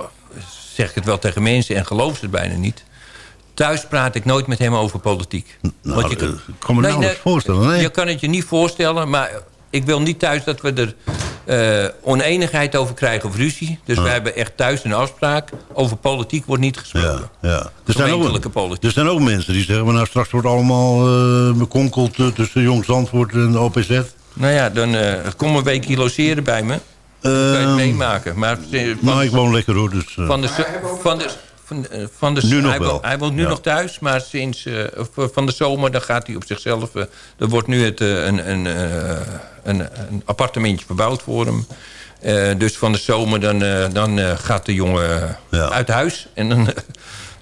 zeg ik het wel tegen mensen en geloof ze het bijna niet... thuis praat ik nooit met hem over politiek. nou, Want je eh, ik kan me nauwelijks voorstellen, nee. Je kan het je niet voorstellen, maar ik wil niet thuis dat we er eh, oneenigheid over krijgen of ruzie. Dus we hebben echt thuis een afspraak. Over politiek wordt niet gesproken. ja, ja. Er zijn, ook, politiek. er zijn ook mensen die zeggen... maar nou, straks wordt allemaal eh bekonkeld eh, tussen Jong Zandvoort en de OPZ. Nou ja, dan eh, kom een week logeren bij me. Dan kan je het Ehm, meemaken. Maar eh, van, nou, ik woon lekker hoor, dus... eh, van de, van de, van, eh, van de, Nu nog hij, wel. woont- hij woont nu Ja. nog thuis, maar sinds eh, of, van de zomer dan gaat hij op zichzelf. eh, er wordt nu het, eh, een, een, eh, een, een appartementje verbouwd voor hem. Eh, dus van de zomer dan, eh, dan eh, gaat de jongen eh, Ja. uit huis. En dan, eh,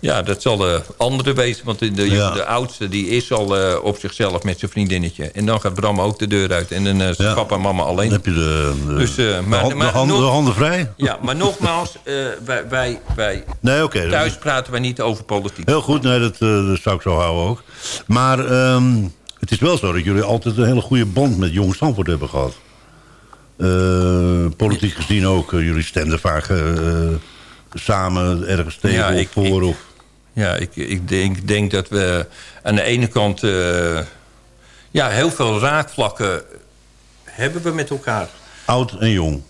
ja, dat zal de andere wezen. Want de, de, Ja. de oudste die is al eh, op zichzelf met zijn vriendinnetje. En dan gaat Bram ook de deur uit. En dan eh, zijn Ja. papa en mama alleen. Dan heb je de, de, Dus, eh, maar- hand- maar handen, nog- de handen vrij? Ja, maar nogmaals, eh, wij, wij, wij Nee, thuis praten wij niet over politiek. Heel goed, nee, dat, eh, dat zou ik zo houden ook. Maar ehm, Het is wel zo dat jullie altijd een hele goede band met Jong Zandvoort hebben gehad. Eh, politiek gezien ook. eh, jullie stemden vaak eh, samen ergens tegen Ja, of voor. ik- of, Ja, ik, ik denk, denk dat we aan de ene kant... eh, ja, heel veel raakvlakken hebben we met elkaar. oud en jong.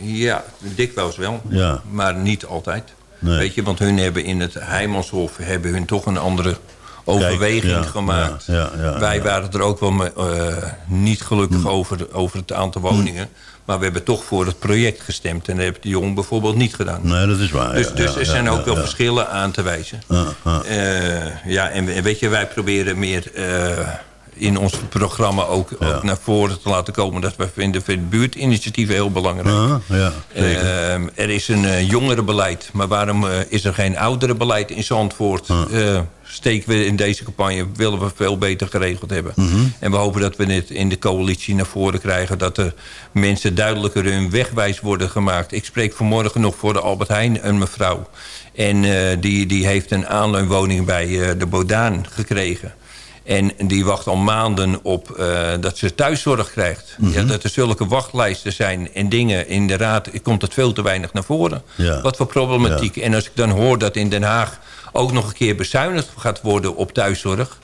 Ja, dikwijls wel. Ja. Maar niet altijd. Nee. Weet je, want hun hebben in het Heimanshof... hebben hun toch een andere overweging ja, gemaakt. ja, Wij waren er ook wel me- eh, niet gelukkig Hm. over, over het aantal woningen. Maar we hebben toch voor het project gestemd. En dat heeft de jongen bijvoorbeeld niet gedaan. Nee, dat is waar. Dus, ja, dus ja, er zijn ja, ook wel verschillen aan te wijzen. Ja, ja. Eh, en weet je, wij proberen meer eh, in ons programma ook, ook naar voren te laten komen... dat we vinden het buurtinitiatieven heel belangrijk. Ja, ja. Ehm, er is een eh, jongerenbeleid, maar waarom eh, is er geen ouderenbeleid in Zandvoort? Eh, steken we in deze campagne, willen we veel beter geregeld hebben. Mhm. En we hopen dat we dit in de coalitie naar voren krijgen... dat de mensen duidelijker hun wegwijs worden gemaakt. Ik spreek vanmorgen nog voor de Albert Heijn een mevrouw. En die, die heeft een aanleunwoning bij de Bodaan gekregen. En die wacht al maanden op eh, dat ze thuiszorg krijgt. Mhm. ja, dat er zulke wachtlijsten zijn en dingen. In de raad komt het veel te weinig naar voren. Ja. Wat voor problematiek. En als ik dan hoor dat in Den Haag ook nog een keer bezuinigd gaat worden op thuiszorg...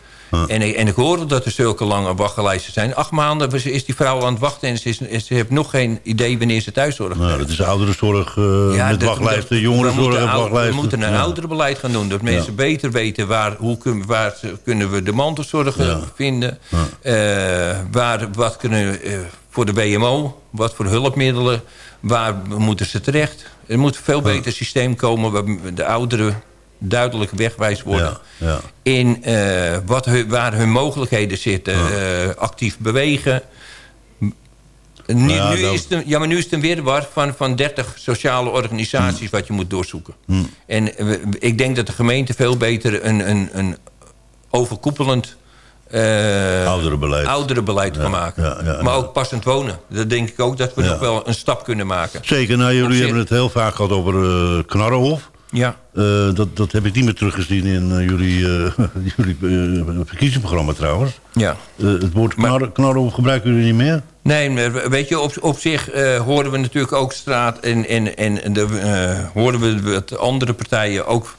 En, ik- en ik hoor dat er zulke lange wachtlijsten zijn. Acht maanden is die vrouw aan het wachten... en ze, is, ze heeft nog geen idee wanneer ze thuiszorg Nou, dat is ouderenzorg eh ja, met dat- wachtlijsten, jongerenzorg we en wachtlijsten. We moeten een Ja. ouderenbeleid gaan doen. Dat mensen beter weten waar, hoe kunnen, waar kunnen we de mantelzorg vinden. Eh, waar, wat kunnen we, eh, voor de WMO, wat voor hulpmiddelen. Waar moeten ze terecht? Er moet een veel beter systeem komen... waar de ouderen duidelijk wegwijs worden. Ja, ja. In eh, wat hun- waar hun mogelijkheden zitten. eh, actief bewegen. Nu, Ja, nu, dan- is het een, ja, maar nu is het een wirwar van, van 30 sociale organisaties... wat je moet doorzoeken. En eh, ik denk dat de gemeente veel beter een, een, een overkoepelend... eh Ouderenbeleid. ouderenbeleid kan maken. ja, ja, maar ja. ook passend wonen. Dat denk ik ook dat we Ja. nog wel een stap kunnen maken. Zeker, nou, jullie hebben het heel vaak gehad over Knarrenhof. Ja. Eh, dat, dat heb ik niet meer teruggezien in eh, jullie, eh, *laughs* jullie verkiezingsprogramma trouwens. Ja. Het woord knarren, knarrenhof gebruiken jullie niet meer? Nee, weet je, op, op zich horen we natuurlijk ook straat... en, en, en de, horen we dat andere partijen ook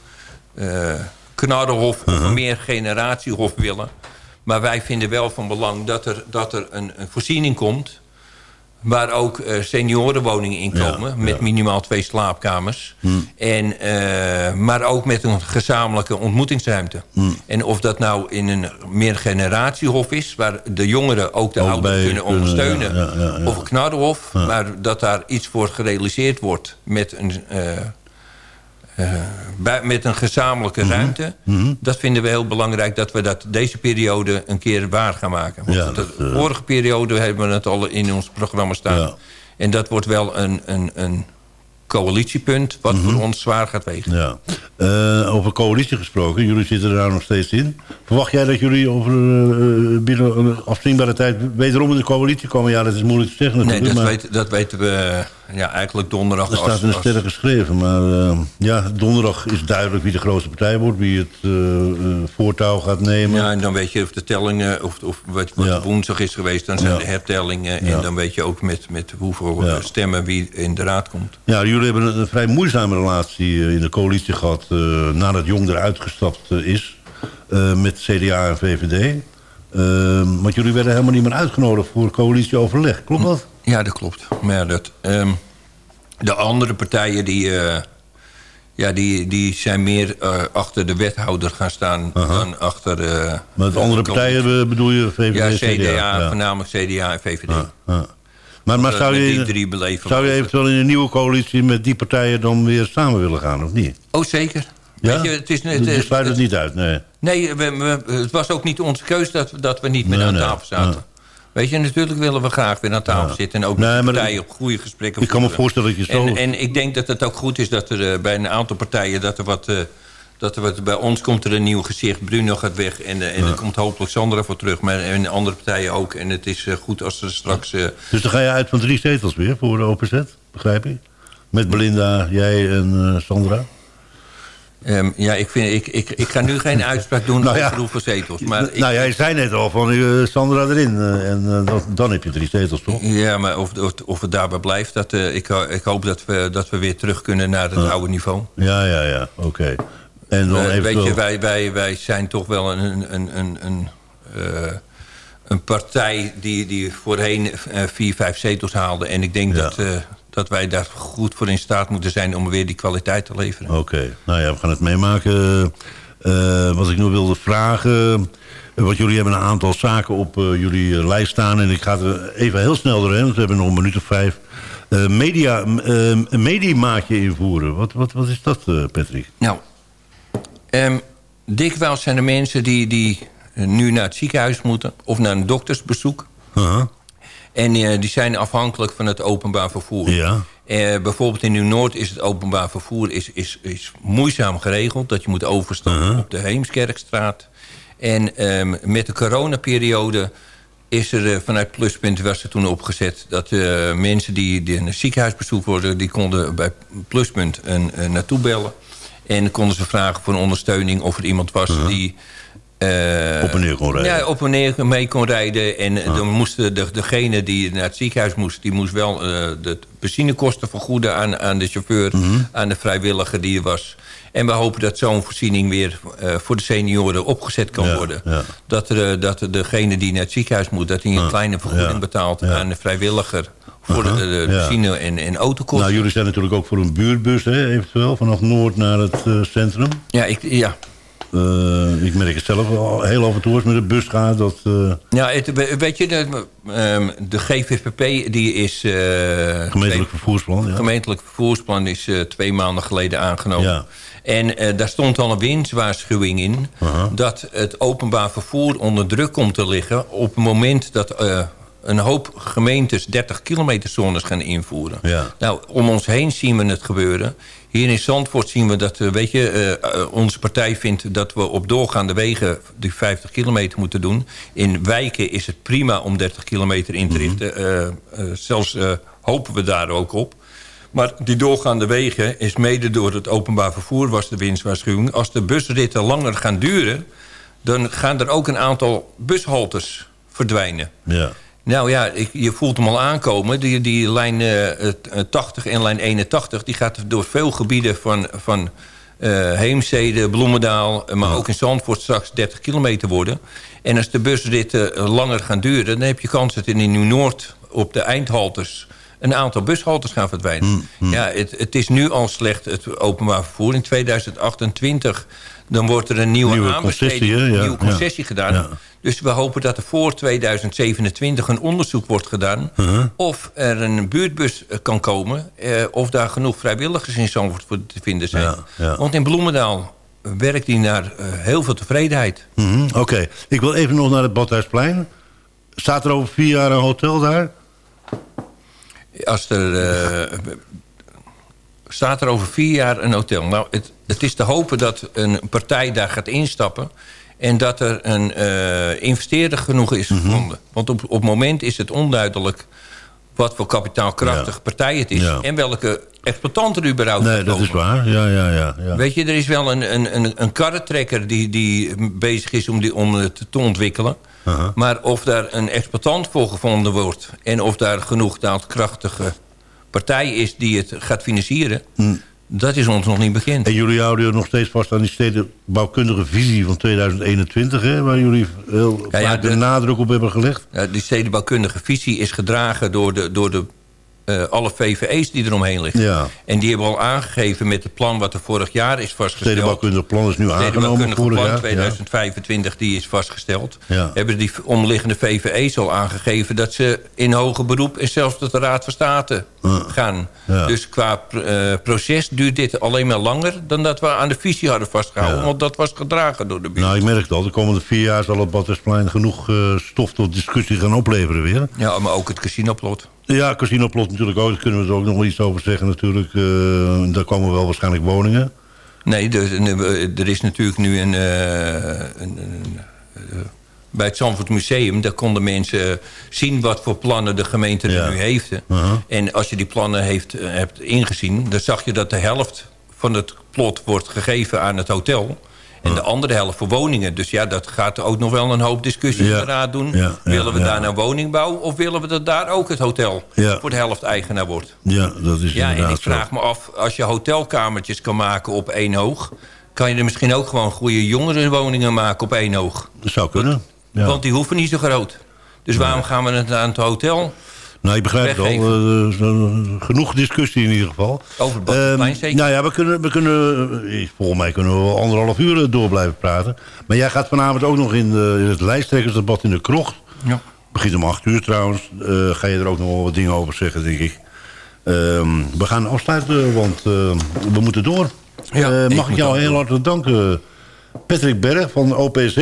knarrenhof... of een meer generatiehof willen. Maar wij vinden wel van belang dat er, dat er een, een voorziening komt... waar ook eh, seniorenwoningen in Ja, komen... met ja. minimaal twee slaapkamers. En, eh, maar ook met een gezamenlijke ontmoetingsruimte. En of dat nou in een meer generatiehof is... waar de jongeren ook de ouderen kunnen ondersteunen... ja, of een knarrenhof... maar dat daar iets voor gerealiseerd wordt... met een, eh, bij- met een gezamenlijke Mhm. ruimte... dat vinden we heel belangrijk... dat we dat deze periode een keer waar gaan maken. Want Ja, de dat, eh, vorige periode hebben we het al in ons programma staan. Ja. En dat wordt wel een, een, een coalitiepunt... wat Mhm. voor ons zwaar gaat wegen. Ja. Eh, over coalitie gesproken, jullie zitten er daar nog steeds in. Verwacht jij dat jullie over eh, binnen een afzienbare tijd wederom in de coalitie komen? Ja, dat is moeilijk te zeggen Nee, dat, maar weet, dat weten we ja, eigenlijk donderdag. dat staat als- in de als- sterren geschreven. Maar eh, ja, donderdag is duidelijk wie de grootste partij wordt. Wie het eh, eh, voortouw gaat nemen. Ja, en dan weet je of de tellingen, of, of wat, wat Ja. woensdag is geweest... dan zijn Ja. de hertellingen. En dan weet je ook met, met hoeveel stemmen wie in de raad komt. Ja, jullie hebben een, een vrij moeizame relatie in de coalitie gehad... eh, nadat Jong eruit gestapt is met CDA en VVD. Want jullie werden helemaal niet meer uitgenodigd voor coalitieoverleg. Klopt dat? Ja, dat klopt. Maar dat, ehm, de andere partijen die, eh, ja, die, die zijn meer eh, achter de wethouder gaan staan... dan achter... eh, Met de andere partijen bedoel je VVD, Ja, CDA? CDA, ja. voornamelijk CDA en VVD. Ja, ja. Maar, maar zou, die je, drie beleven zou je eventueel in een nieuwe coalitie met die partijen dan weer samen willen gaan, of niet? Oh, zeker. Ja? Je, het is, Dus je sluit het niet uit, nee. Nee, we, we- het was ook niet onze keus dat, dat we niet meer Nee, aan tafel zaten. Ja. Weet je, natuurlijk willen we graag weer aan tafel Ja. zitten... en ook Nee, partijen op goede gesprekken Ik kan me voorstellen dat je zo... En, en ik denk dat het ook goed is dat er eh, bij een aantal partijen... dat er wat... eh, dat er wat, bij ons komt er een nieuw gezicht. Bruno gaat weg en, eh, en er komt hopelijk Sandra voor terug. Maar in andere partijen ook. En het is goed als er straks... Dus dan ga je uit van drie zetels weer voor de OPZ, begrijp ik? Met Belinda, jij en Sandra? Ehm, ja, ik, vind, ik, ik, ik ga nu geen *laughs* uitspraak doen Nou ja. over hoeveel zetels. Maar ik, nou, jij zei net al van eh, Sandra erin. eh, en eh, dat, dan heb je drie zetels, toch? Ja, maar of, of, of het daarbij blijft, dat, ik, ik hoop dat we, dat we weer terug kunnen naar het oude niveau. Ja, ja, ja. Oké. En dan eventueel... Weet je, wij, wij, wij zijn toch wel een, een, een, een, een, een partij die, die voorheen vier, vijf zetels haalde. En ik denk Ja. dat, dat wij daar goed voor in staat moeten zijn om weer die kwaliteit te leveren. Oké, nou ja, we gaan het meemaken. Eh, wat ik nog wilde vragen... eh, want jullie hebben een aantal zaken op eh, jullie eh, lijst staan... en ik ga er even heel snel doorheen, want we hebben nog een minuut of vijf. Eh, media, eh, een mediamaatje invoeren. Wat, wat, wat is dat, eh, Patrick? Nou, ehm, dikwijls zijn er mensen die, die eh, nu naar het ziekenhuis moeten... of naar een doktersbezoek. Aha. En eh, die zijn afhankelijk van het openbaar vervoer. Ja. Eh, bijvoorbeeld in Nieuw-Noord is het openbaar vervoer is, is, is moeizaam geregeld. Dat je moet overstappen op de Heemskerkstraat. En ehm, met de coronaperiode is er eh, vanuit Pluspunt was er toen opgezet... dat mensen die, die een ziekenhuisbezoek worden... die konden bij Pluspunt een, een naartoe bellen. En konden ze vragen voor een ondersteuning of er iemand was die... eh, Op en neer kon rijden. Ja, op en neer mee kon rijden. En eh, dan moesten de, degene die naar het ziekenhuis moest... die moest wel eh, de benzinekosten vergoeden aan, aan de chauffeur... Mhm. aan de vrijwilliger die er was. En we hopen dat zo'n voorziening weer voor de senioren opgezet kan Ja, worden. ja. Dat, er, dat degene die naar het ziekenhuis moet... dat hij een kleine vergoeding betaalt aan de vrijwilliger... voor de, de ja. benzine- en, en autokosten. Nou, jullie zijn natuurlijk ook voor een buurtbus, hè, eventueel... vanaf Noord naar het centrum. ja, ik, ja, Eh, ik merk het zelf al heel af en toe als met de bus ga... dat eh, Ja, het, weet je, de, ehm, de GVVP die is... eh, gemeentelijk vervoersplan... Ja. gemeentelijk vervoersplan is twee maanden geleden aangenomen. Ja. En daar stond al een winstwaarschuwing in... Dat het openbaar vervoer onder druk komt te liggen... op het moment dat een hoop gemeentes 30 kilometer zones gaan invoeren. Ja. Nou, om ons heen zien we het gebeuren. Hier in Zandvoort zien we dat, eh, weet je, eh, eh, onze partij vindt dat we op doorgaande wegen die 50 kilometer moeten doen. In wijken is het prima om 30 kilometer in te richten. Eh, eh, zelfs hopen we daar ook op. Maar die doorgaande wegen is mede door het openbaar vervoer was de winstwaarschuwing. Als de busritten langer gaan duren, dan gaan er ook een aantal bushaltes verdwijnen. ja. Nou ja, ik, je voelt hem al aankomen. Die, die lijn eh, het, eh, 80 en lijn 81... die gaat door veel gebieden van, van eh, Heemstede, Bloemendaal... eh, maar ook in Zandvoort straks 30 kilometer worden. En als de busritten eh, langer gaan duren... dan heb je kans dat in Nieuw-Noord op de eindhaltes... een aantal bushaltes gaan verdwijnen. Ja, het, het is nu al slecht, het openbaar vervoer. In 2028 dan wordt er een nieuwe, Nieuwe aanbesteding, concessie, hè? Ja, nieuwe concessie ja. gedaan. Ja. Dus we hopen dat er voor 2027 een onderzoek wordt gedaan... Uh-huh. of er een buurtbus eh, kan komen... Eh, of daar genoeg vrijwilligers in Zandvoort voor te vinden zijn. Ja, ja. Want in Bloemendaal werkt die naar eh, heel veel tevredenheid. Mhm, Oké, ik wil even nog naar het Badhuisplein. Staat er over vier jaar een hotel daar? Als er, staat er over vier jaar een hotel. Nou, het, het is te hopen dat een partij daar gaat instappen... en dat er een eh, investeerder genoeg is Mhm. gevonden. Want op, op het moment is het onduidelijk... wat voor kapitaalkrachtige Ja. partij het is... Ja. en welke exploitant er überhaupt Nee, dat is waar. Ja, ja, ja. ja. Weet je, er is wel een, een, een, een karretrekker die, die bezig is om, die, om het te ontwikkelen. Maar of daar een exploitant voor gevonden wordt... en of daar genoeg daadkrachtige partij is die het gaat financieren... dat is ons nog niet bekend. En jullie houden nog steeds vast aan die stedenbouwkundige visie van 2021... Hè, waar jullie heel Ja, ja, vaak de de- nadruk op hebben gelegd. Ja, die stedenbouwkundige visie is gedragen door, de, door de, eh, alle VVE's die eromheen liggen. Ja. En die hebben al aangegeven met het plan wat er vorig jaar is vastgesteld... Stedenbouwkundig plan is nu aangenomen stedenbouwkundige vorig plan jaar. 2025, die is vastgesteld. Ja. Hebben die omliggende VVE's al aangegeven... dat ze in hoger beroep en zelfs tot de Raad van State gaan. Dus qua eh, proces duurt dit alleen maar langer... dan dat we aan de visie hadden vastgehouden. Want dat was gedragen door de buurt. Nou, ik merk het al. De komende vier jaar zal het Badhuisplein genoeg eh, stof tot discussie gaan opleveren weer. Ja, maar ook het casinoplot. Ja, Casino Plot natuurlijk ook. Daar kunnen we er ook nog wel iets over zeggen natuurlijk. Eh, daar komen wel waarschijnlijk woningen. Nee, dus, eh, er is natuurlijk nu een... eh, een, een bij het Zandvoort Museum, daar konden mensen zien wat voor plannen de gemeente er nu heeft. Uh-huh. En als je die plannen heeft, hebt ingezien, dan zag je dat de helft van het plot wordt gegeven aan het hotel. En de andere helft voor woningen. Dus ja, dat gaat ook nog wel een hoop discussie Ja. raad doen. Ja, ja, willen we daar nou woningbouw of willen we dat daar ook het hotel voor de helft eigenaar wordt? Ja, dat is Ja, en ik vraag me af, als je hotelkamertjes kan maken op één hoog... kan je er misschien ook gewoon goede jongerenwoningen maken op één hoog. Dat zou kunnen. Ja. Want die hoeven niet zo groot. Dus waarom gaan we het aan het hotel? Nou, ik begrijp het al. Eh, zo- genoeg discussie in ieder geval. Over het Ehm, zeker? Nou ja, we kunnen, we kunnen, eh, volgens mij kunnen we wel anderhalf uur eh, door blijven praten. Maar jij gaat vanavond ook nog in, de, in het lijsttrekkersdebat in de krocht. Ja. Begint om acht uur trouwens. Eh, ga je er ook nog wel wat dingen over zeggen, denk ik. Ehm, we gaan afsluiten, want eh, we moeten door. Ja, Eh, mag ik jou heel door. hartelijk danken. Patrick Berg van OPZ.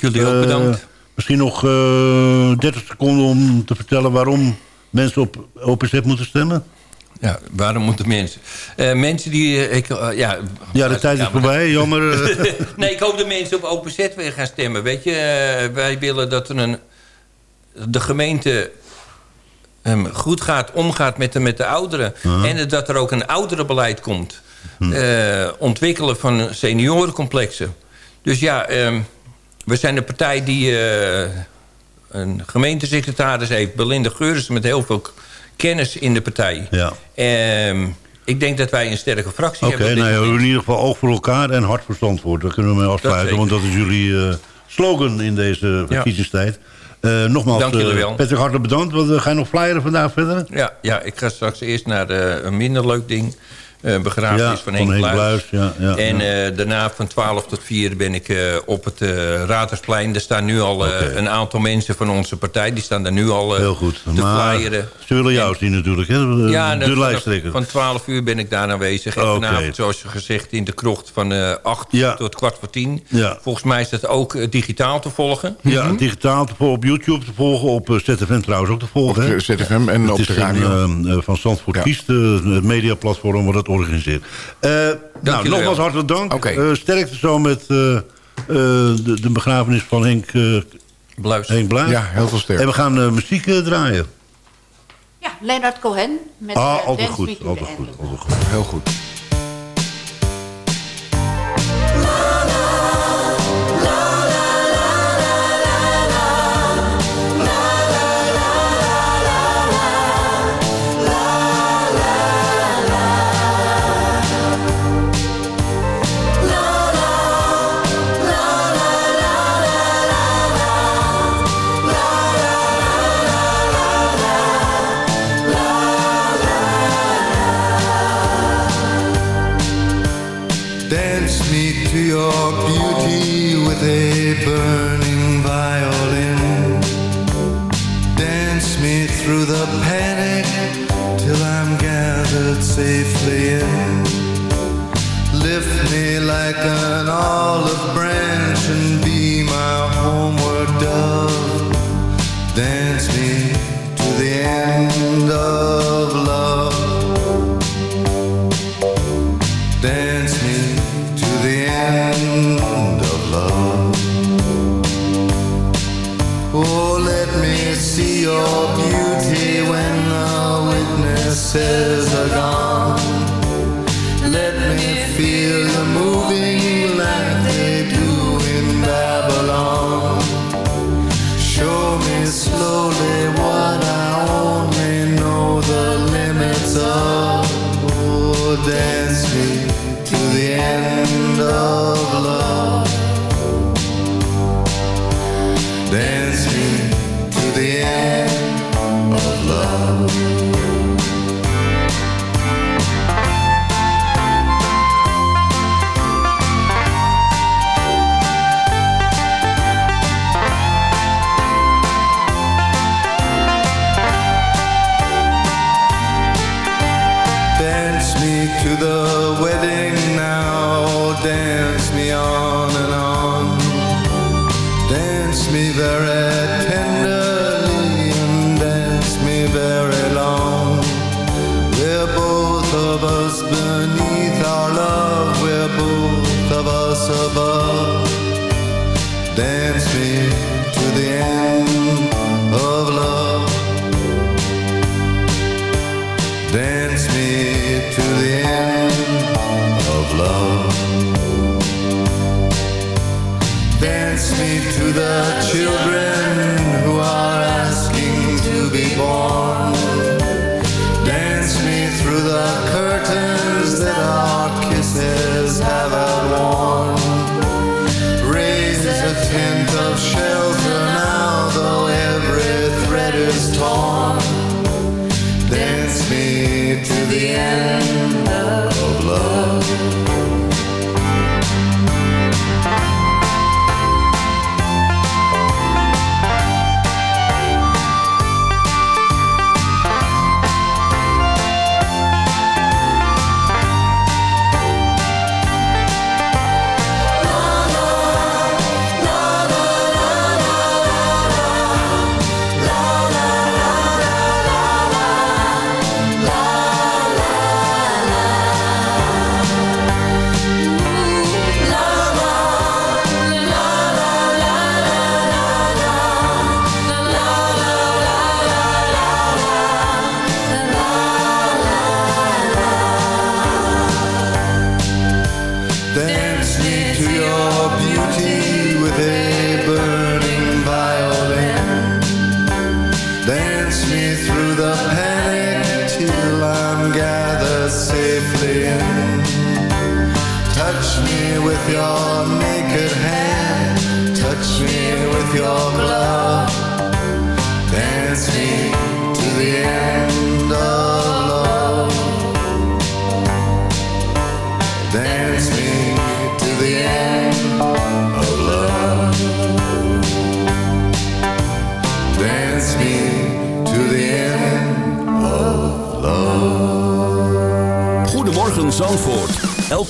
Jullie ook Eh, bedankt. Misschien nog eh 30 seconden om te vertellen waarom mensen op OPZ moeten stemmen. Ja, waarom moeten mensen... Eh, mensen die... eh, ik, eh, ja, Ja, de tijd is voorbij, jammer. *laughs* *laughs* nee, ik hoop dat mensen op OpenZ weer gaan stemmen. Weet je, wij willen dat er een, de gemeente ehm, goed gaat, omgaat met de, met de ouderen. En dat er ook een ouderenbeleid komt. Eh, ontwikkelen van seniorencomplexen. Dus ja, ehm, we zijn een partij die een gemeentesecretaris heeft. Belinda Geurissen met heel veel kennis in de partij. ja. Ehm, ik denk dat wij een sterke fractie Oké, hebben. op nou ja, we in ieder geval oog voor elkaar en hart voor Zandvoort. Daar kunnen we mee afsluiten, want dat is jullie eh, slogan in deze verkiezingstijd. Eh, nogmaals, Dank jullie eh, wel. Patrick, hartelijk bedankt. Wat, eh, ga je nog flyeren vandaag verder? Ja, ja, ik ga straks eerst naar een minder leuk ding. Eh begrafenis Ja, van Henk Bluis. Bluis, ja, ja, en ja. eh, daarna van 12 tot 4 ben ik eh, op het Ratersplein. Er staan nu al eh, een aantal mensen van onze partij. Die staan daar nu al eh, Heel goed. te Maar flyeren. ze willen jou zien natuurlijk, hè? De, Ja, de lijsttrekker. van 12 uur ben ik daar aanwezig. En Oké. vanavond, zoals je gezegd, in de krocht van eh 8 Ja. tot kwart voor 10. Ja. Volgens mij is dat ook digitaal te volgen. Ja, digitaal te volgen, op YouTube te volgen, op ZFM trouwens ook te volgen. hè? Op ZFM en Het op de een, radio. eh, van Zandvoort Ja. Kiest, het mediaplatform wat dat organiseert. Eh, nou, nogmaals hartelijk dank. Oké. Eh, sterkte zo met eh, eh, de, de begrafenis van Henk, Bluis. Henk Bluis. Ja, heel veel sterk. En we gaan eh, muziek eh, draaien. Ja, Leonard Cohen. Met, Ah, eh, altijd goed, altijd goed, altijd goed. Heel goed.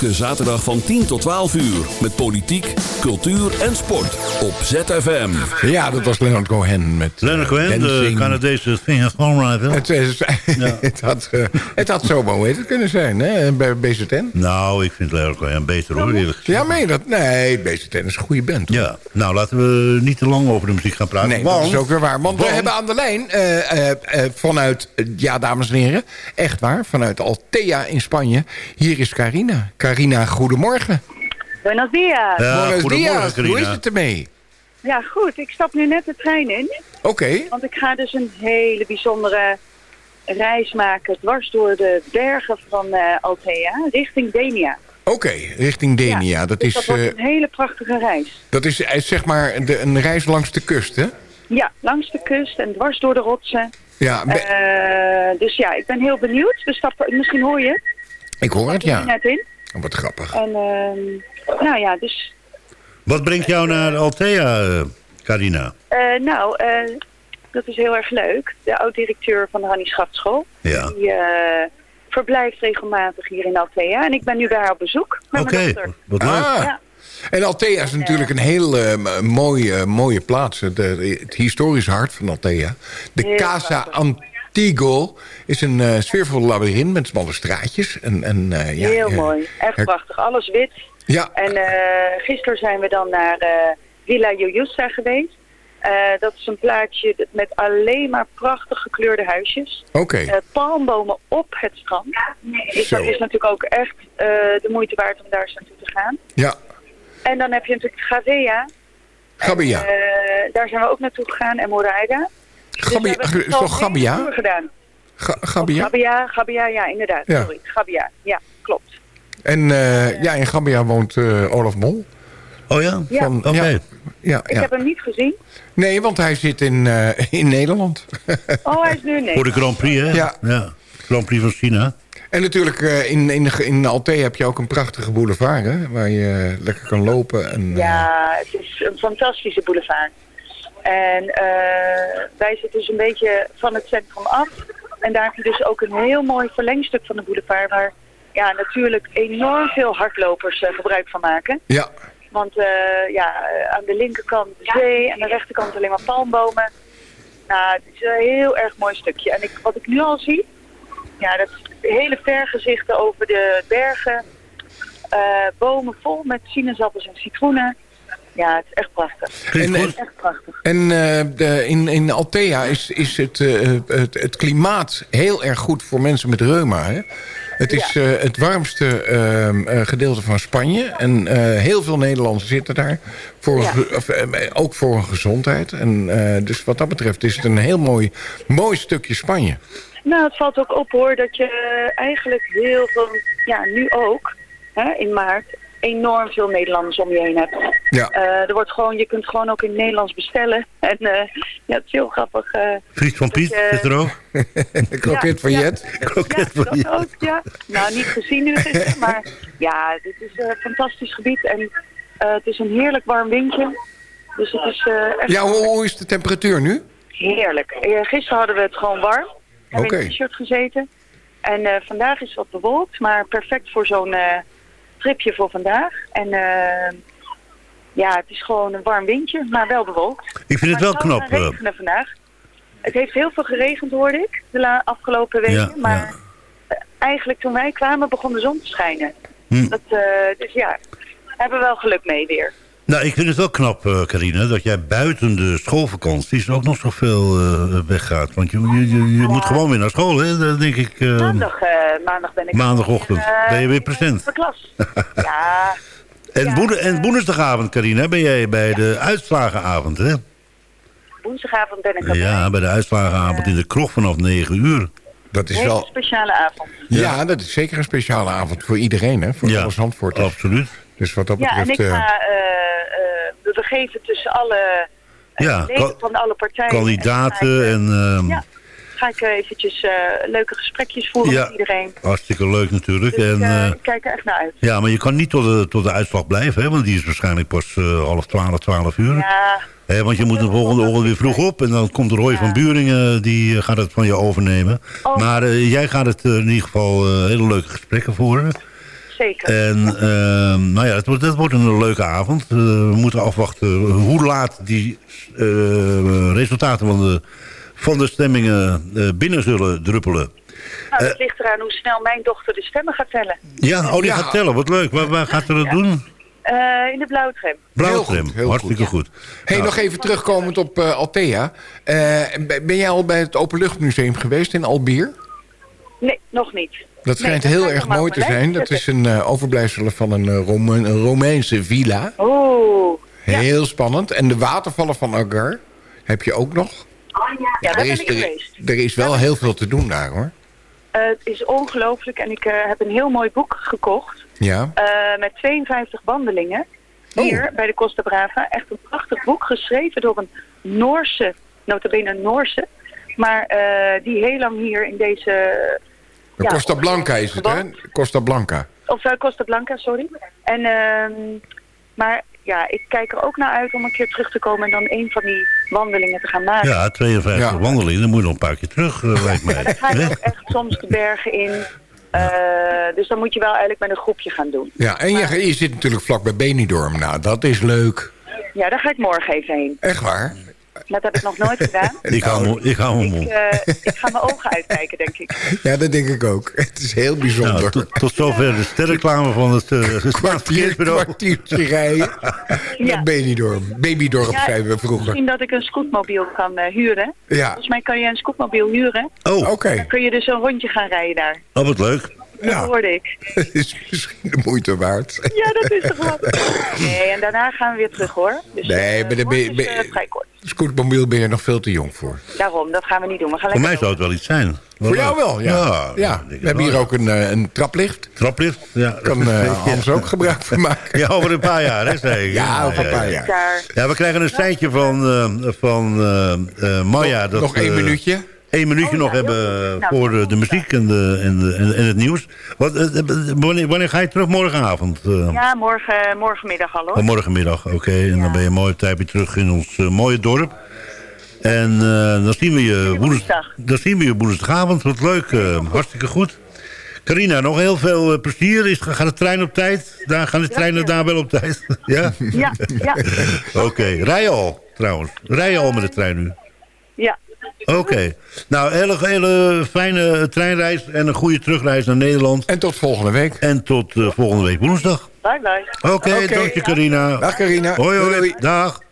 Elke zaterdag van 10 tot 12 uur. Met politiek, cultuur en sport. Op ZFM. Ja, dat was Leonard Cohen met Leonard Cohen, de. Canadese singer-songwriter. Het, is- *laughs* het, had, eh, het had zomaar kunnen zijn, hè? Bij BZN. Nou, ik vind Leonard Cohen beter hoor. Ja, meen je dat? Nee, BZN is een goede band. hoor. Ja, nou laten we niet te lang over de muziek gaan praten. Nee, want, dat is ook weer waar. Want we hebben aan de lijn eh, eh, eh, vanuit, ja dames en heren, echt waar, vanuit Altea in Spanje. Hier is Carina. Carina, goedemorgen. Buenos dias. Buenos goedemorgen, dias. Carina. Hoe is het ermee? Ja, goed. Ik stap nu net de trein in. Oké. Want ik ga dus een hele bijzondere reis maken dwars door de bergen van eh, Altea richting Denia. Oké, richting Denia. dat, Dus is, dat wordt eh, een hele prachtige reis. dat is eh, zeg maar de, een reis langs de kust, hè? Ja, langs de kust en dwars door de rotsen. Ja, Eh, dus ja, ik ben heel benieuwd. We stappen, misschien hoor je het. ik hoor het, ja. net in. Oh, Wat grappig. En ehm, nou ja, dus Wat brengt jou naar Althea, eh, Carina? eh, nou, eh, dat is heel erg leuk. De oud-directeur van de Hannie Schaftschool. Ja. Die eh, verblijft regelmatig hier in Althea. En ik ben nu bij haar op bezoek met Oké, mijn dochter. wat leuk. Ah. Ja. En Althea is natuurlijk een heel mooie, mooie plaats. Het, eh, het historische hart van Althea. De Heel Casa prachtig. Antigo is een eh sfeervol labyrint met smalle straatjes. En, en, eh, ja, Heel mooi. Echt Her- prachtig. Alles wit. Ja, En eh, gisteren zijn we dan naar eh, Villa Jojusta geweest. Eh, dat is een plaatsje met alleen maar prachtig gekleurde huisjes. oké. Eh, palmbomen op het strand. Dus Zo. dat is natuurlijk ook echt eh, de moeite waard om daar eens naartoe te gaan. Ja, En dan heb je natuurlijk Gavea. Gabia. Eh, daar zijn we ook naartoe gegaan. En Moraida. Dus we Gabia, hebben is toch Gabia? gedaan. Ga- Gabia? Gabia, Gabia, ja, inderdaad. Ja. Sorry, Gabia. Ja, klopt. En eh, ja, in Gabia woont eh, Olaf Mol. Oh ja? Ja. Van, Oké. ja, ja, Ik ja. heb hem niet gezien. Nee, want hij zit in, eh, in Nederland. Oh, hij is nu nee. Voor de Grand Prix, hè? Ja. Grand Prix van China. En natuurlijk eh, in, in, in Althea heb je ook een prachtige boulevard, hè? Waar je lekker kan lopen. En, eh, Ja, het is een fantastische boulevard. En eh, wij zitten dus een beetje van het centrum af. En daar heb je dus ook een heel mooi verlengstuk van de boulevard... waar ja, natuurlijk enorm veel hardlopers eh, gebruik van maken. ja. Want eh, ja, aan de linkerkant de zee en aan de rechterkant alleen maar palmbomen. Nou, het is een heel erg mooi stukje. En ik, wat ik nu al zie, ja, dat hele vergezichten over de bergen. bomen vol met sinaasappels en citroenen. Ja, het is echt prachtig. En, Echt prachtig. en eh, de, in, in Althea is, is het, eh, het, het klimaat heel erg goed voor mensen met reuma. Hè? Het is eh, het warmste ehm, eh, gedeelte van Spanje. En heel veel Nederlanders zitten daar. Voor, Ja. ook voor hun gezondheid. En, dus wat dat betreft is het een heel mooi, mooi stukje Spanje. Nou, het valt ook op hoor dat je eigenlijk heel veel, ja, nu ook, hè, in maart, enorm veel Nederlanders om je heen hebt. Ja. Eh, er wordt gewoon, je kunt gewoon ook in het Nederlands bestellen. *laughs* En eh, ja, het is heel grappig. Friet van Piet je- zit er ook. *laughs* Kroket van. Jet. Kroket ja, dat ook, ja. Nou, niet gezien nu gisteren, maar *laughs* ja, dit is een fantastisch gebied. En het is een heerlijk warm windje. Dus het is echt Ja, hoe, hoe is de temperatuur nu? heerlijk. Gisteren hadden we het gewoon warm. Hebben in een t-shirt gezeten. En vandaag is het wat bewolkt, maar perfect voor zo'n tripje voor vandaag. En eh, ja, het is gewoon een warm windje, maar wel bewolkt. Ik vind het wel knap. eh, regenen vandaag. Het heeft heel veel geregend, hoorde ik, de afgelopen weken. Ja, maar eh, eigenlijk toen wij kwamen begon de zon te schijnen. Hm. Dat, eh, dus ja, we hebben wel geluk mee weer. Nou, ik vind het wel knap, eh Carine, dat jij buiten de schoolvakanties ook nog zoveel eh weggaat. Want je, je, je, je moet gewoon weer naar school, hè? Dat denk ik. eh, Maandag, eh, maandag ben ik... Maandagochtend. eh, Ben je weer present? Voor klas. *laughs* ja, en, ja, woede- en eh, woensdagavond, Carine, ben jij bij de uitslagenavond, hè? woensdagavond ben ik erbij. Ja, bij de uitslagenavond in de kroeg vanaf 9 uur. Dat is wel... speciale avond. Ja, dat is zeker een speciale avond voor iedereen, hè? Voor Ja, alle Zandvoorters. Absoluut. Dus wat dat Ja, en betreft... ik eh, ga eh, eh, we begeven tussen alle eh, Ja, van alle partijen. Kandidaten En en... eh, ehm, ja, ga ik eh, eventjes eh, leuke gesprekjes voeren Ja. met iedereen. Hartstikke leuk natuurlijk. Dus en, ik, eh, eh, ik kijk er echt naar uit. ja, maar je kan niet tot de, tot de uitslag blijven, hè? Want die is waarschijnlijk pas eh, half twaalf, twaalf uur. Ja, Hè, want je moet de volgende ochtend weer vroeg op. En dan komt Roy van Buringen, die eh, gaat het van je overnemen. Oh. Maar eh, jij gaat het eh, in ieder geval eh, hele leuke gesprekken voeren. Zeker. En ehm, nou ja, het wordt, het wordt een leuke avond. Eh, we moeten afwachten hoe laat die eh, resultaten van de, van de stemmingen eh, binnen zullen druppelen. nou, het ligt eraan hoe snel mijn dochter de stemmen gaat tellen. Ja, oh, die Ja. gaat tellen. Wat leuk. Waar, waar gaat ze dat doen? Eh, in de blauwtram. Blauwtram. Heel goed, heel Hartstikke goed. Hey, nog even terugkomend op eh, Althea. Eh, ben jij al bij het Openluchtmuseum geweest in Albier? Nee, nog niet. Dat schijnt dat heel erg mooi te zijn. Dat is een eh, overblijfsel van een, eh, Rome- een Romeinse villa. Oeh. Heel spannend. En de watervallen van Agar heb je ook nog. Ja, daar er, ben ik geweest. er is wel heel veel te doen daar hoor. Het is ongelooflijk en ik eh, heb een heel mooi boek gekocht. Ja. met 52 wandelingen. Hier bij de Costa Brava. Echt een prachtig boek geschreven door een Noorse, notabene een Noorse. Maar die heel lang hier in deze... De ja, Costa Blanca is het hè? Costa Blanca. Of eh, Costa Blanca, sorry. En, ehm, maar ja, ik kijk er ook naar uit om een keer terug te komen... en dan een van die wandelingen te gaan maken. Ja, 52 Ja. wandelingen. Dan moet je nog een paar keer terug, eh, lijkt mij. *laughs* Dan ga je ook echt soms de bergen in. Eh, dus dan moet je wel eigenlijk met een groepje gaan doen. Ja, en je, je zit natuurlijk vlak bij Benidorm. Nou, dat is leuk. Ja, daar ga ik morgen even heen. Echt waar? Dat heb ik nog nooit gedaan. *laughs* Ik hou hem- ik hou hem Ik, om. eh, ik ga mijn ogen uitkijken, denk ik. *laughs* Ja, dat denk ik ook. *laughs* Het is heel bijzonder. Nou, tot, tot zover de sterreclame van het uh, Kwartier, kwartiertje rijden naar Benidorm. Babydorp Ja, we vroeger. Misschien dat ik een scootmobiel kan eh, huren. Ja, Volgens mij kan je een scootmobiel huren. Oh, oké. Dan kun je dus een rondje gaan rijden daar. oh, wat leuk. Dat Ja, hoorde ik. dat *laughs* is misschien de moeite waard. Ja, dat is toch wat. Nee, en daarna gaan we weer terug hoor. Dus, Nee, eh, maar daar ben je- is, vrij kort. Scootmobiel ben je nog veel te jong voor. Daarom, dat gaan we niet doen. We gaan Voor mij zou het wel iets zijn. Wel Voor jou wel, ja. Ja, we hebben wel. hier ook een, eh, een traplicht. Traplift? Ja, dat Kan eh, *laughs* Hans ook gebruik van maken. Ja, over een paar jaar, hè, *laughs* zei ik. Ja, over een paar jaar. Ja, we krijgen een seintje van, eh, van eh, eh, Maya. Nog- dat, nog één minuutje. Één minuutje Oh, nog hebben Nou, voor de, de muziek en, de, en, de, en, en het nieuws. Wat, eh, eh, wanneer, wanneer ga je terug? Morgenavond? eh? Ja, morgen, morgenmiddag al hoor. Oh, morgenmiddag, oké. En dan ben je een mooie tijd weer terug in ons mooie dorp. En dan, zien we je woensdag. dan zien we je woensdagavond. Wat leuk, hartstikke goed. Carina, nog heel veel plezier. Is, gaat de trein op tijd? Daar gaan de treinen daar wel op tijd? *laughs* ja? Ja, ja, *laughs* Oké, rij je al trouwens. Rij je al met de trein nu? ja. Oké. Nou, hele, hele fijne treinreis en een goede terugreis naar Nederland. En tot volgende week. En tot eh, volgende week woensdag. Bye bye. Oké, dank je Carina. Dag Carina. Hoi hoi, dag.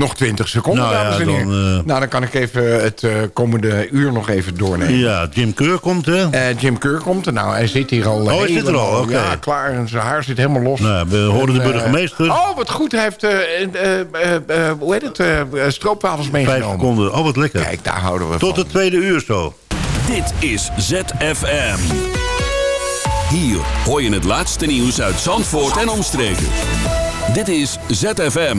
Nog 20 seconden, Nou ja, dames en heren. dan, eh, Nou, dan kan ik even het eh, komende uur nog even doornemen. Ja, Jim Keur komt, hè? Eh, Jim Keur komt. Nou, hij zit hier al Oh, hij zit er al, oké. Ja, klaar. En zijn haar zit helemaal los. Nou, we hoorden de En, eh, burgemeester. oh, wat goed. Hij heeft, eh, eh, eh, eh, hoe heet het, eh, eh, stroopwafels Vijf meegenomen. seconden. Oh, wat lekker. Kijk, daar houden we Tot van. het tweede uur zo. Dit is ZFM. Hier hoor je het laatste nieuws uit Zandvoort en omstreken. Dit is ZFM.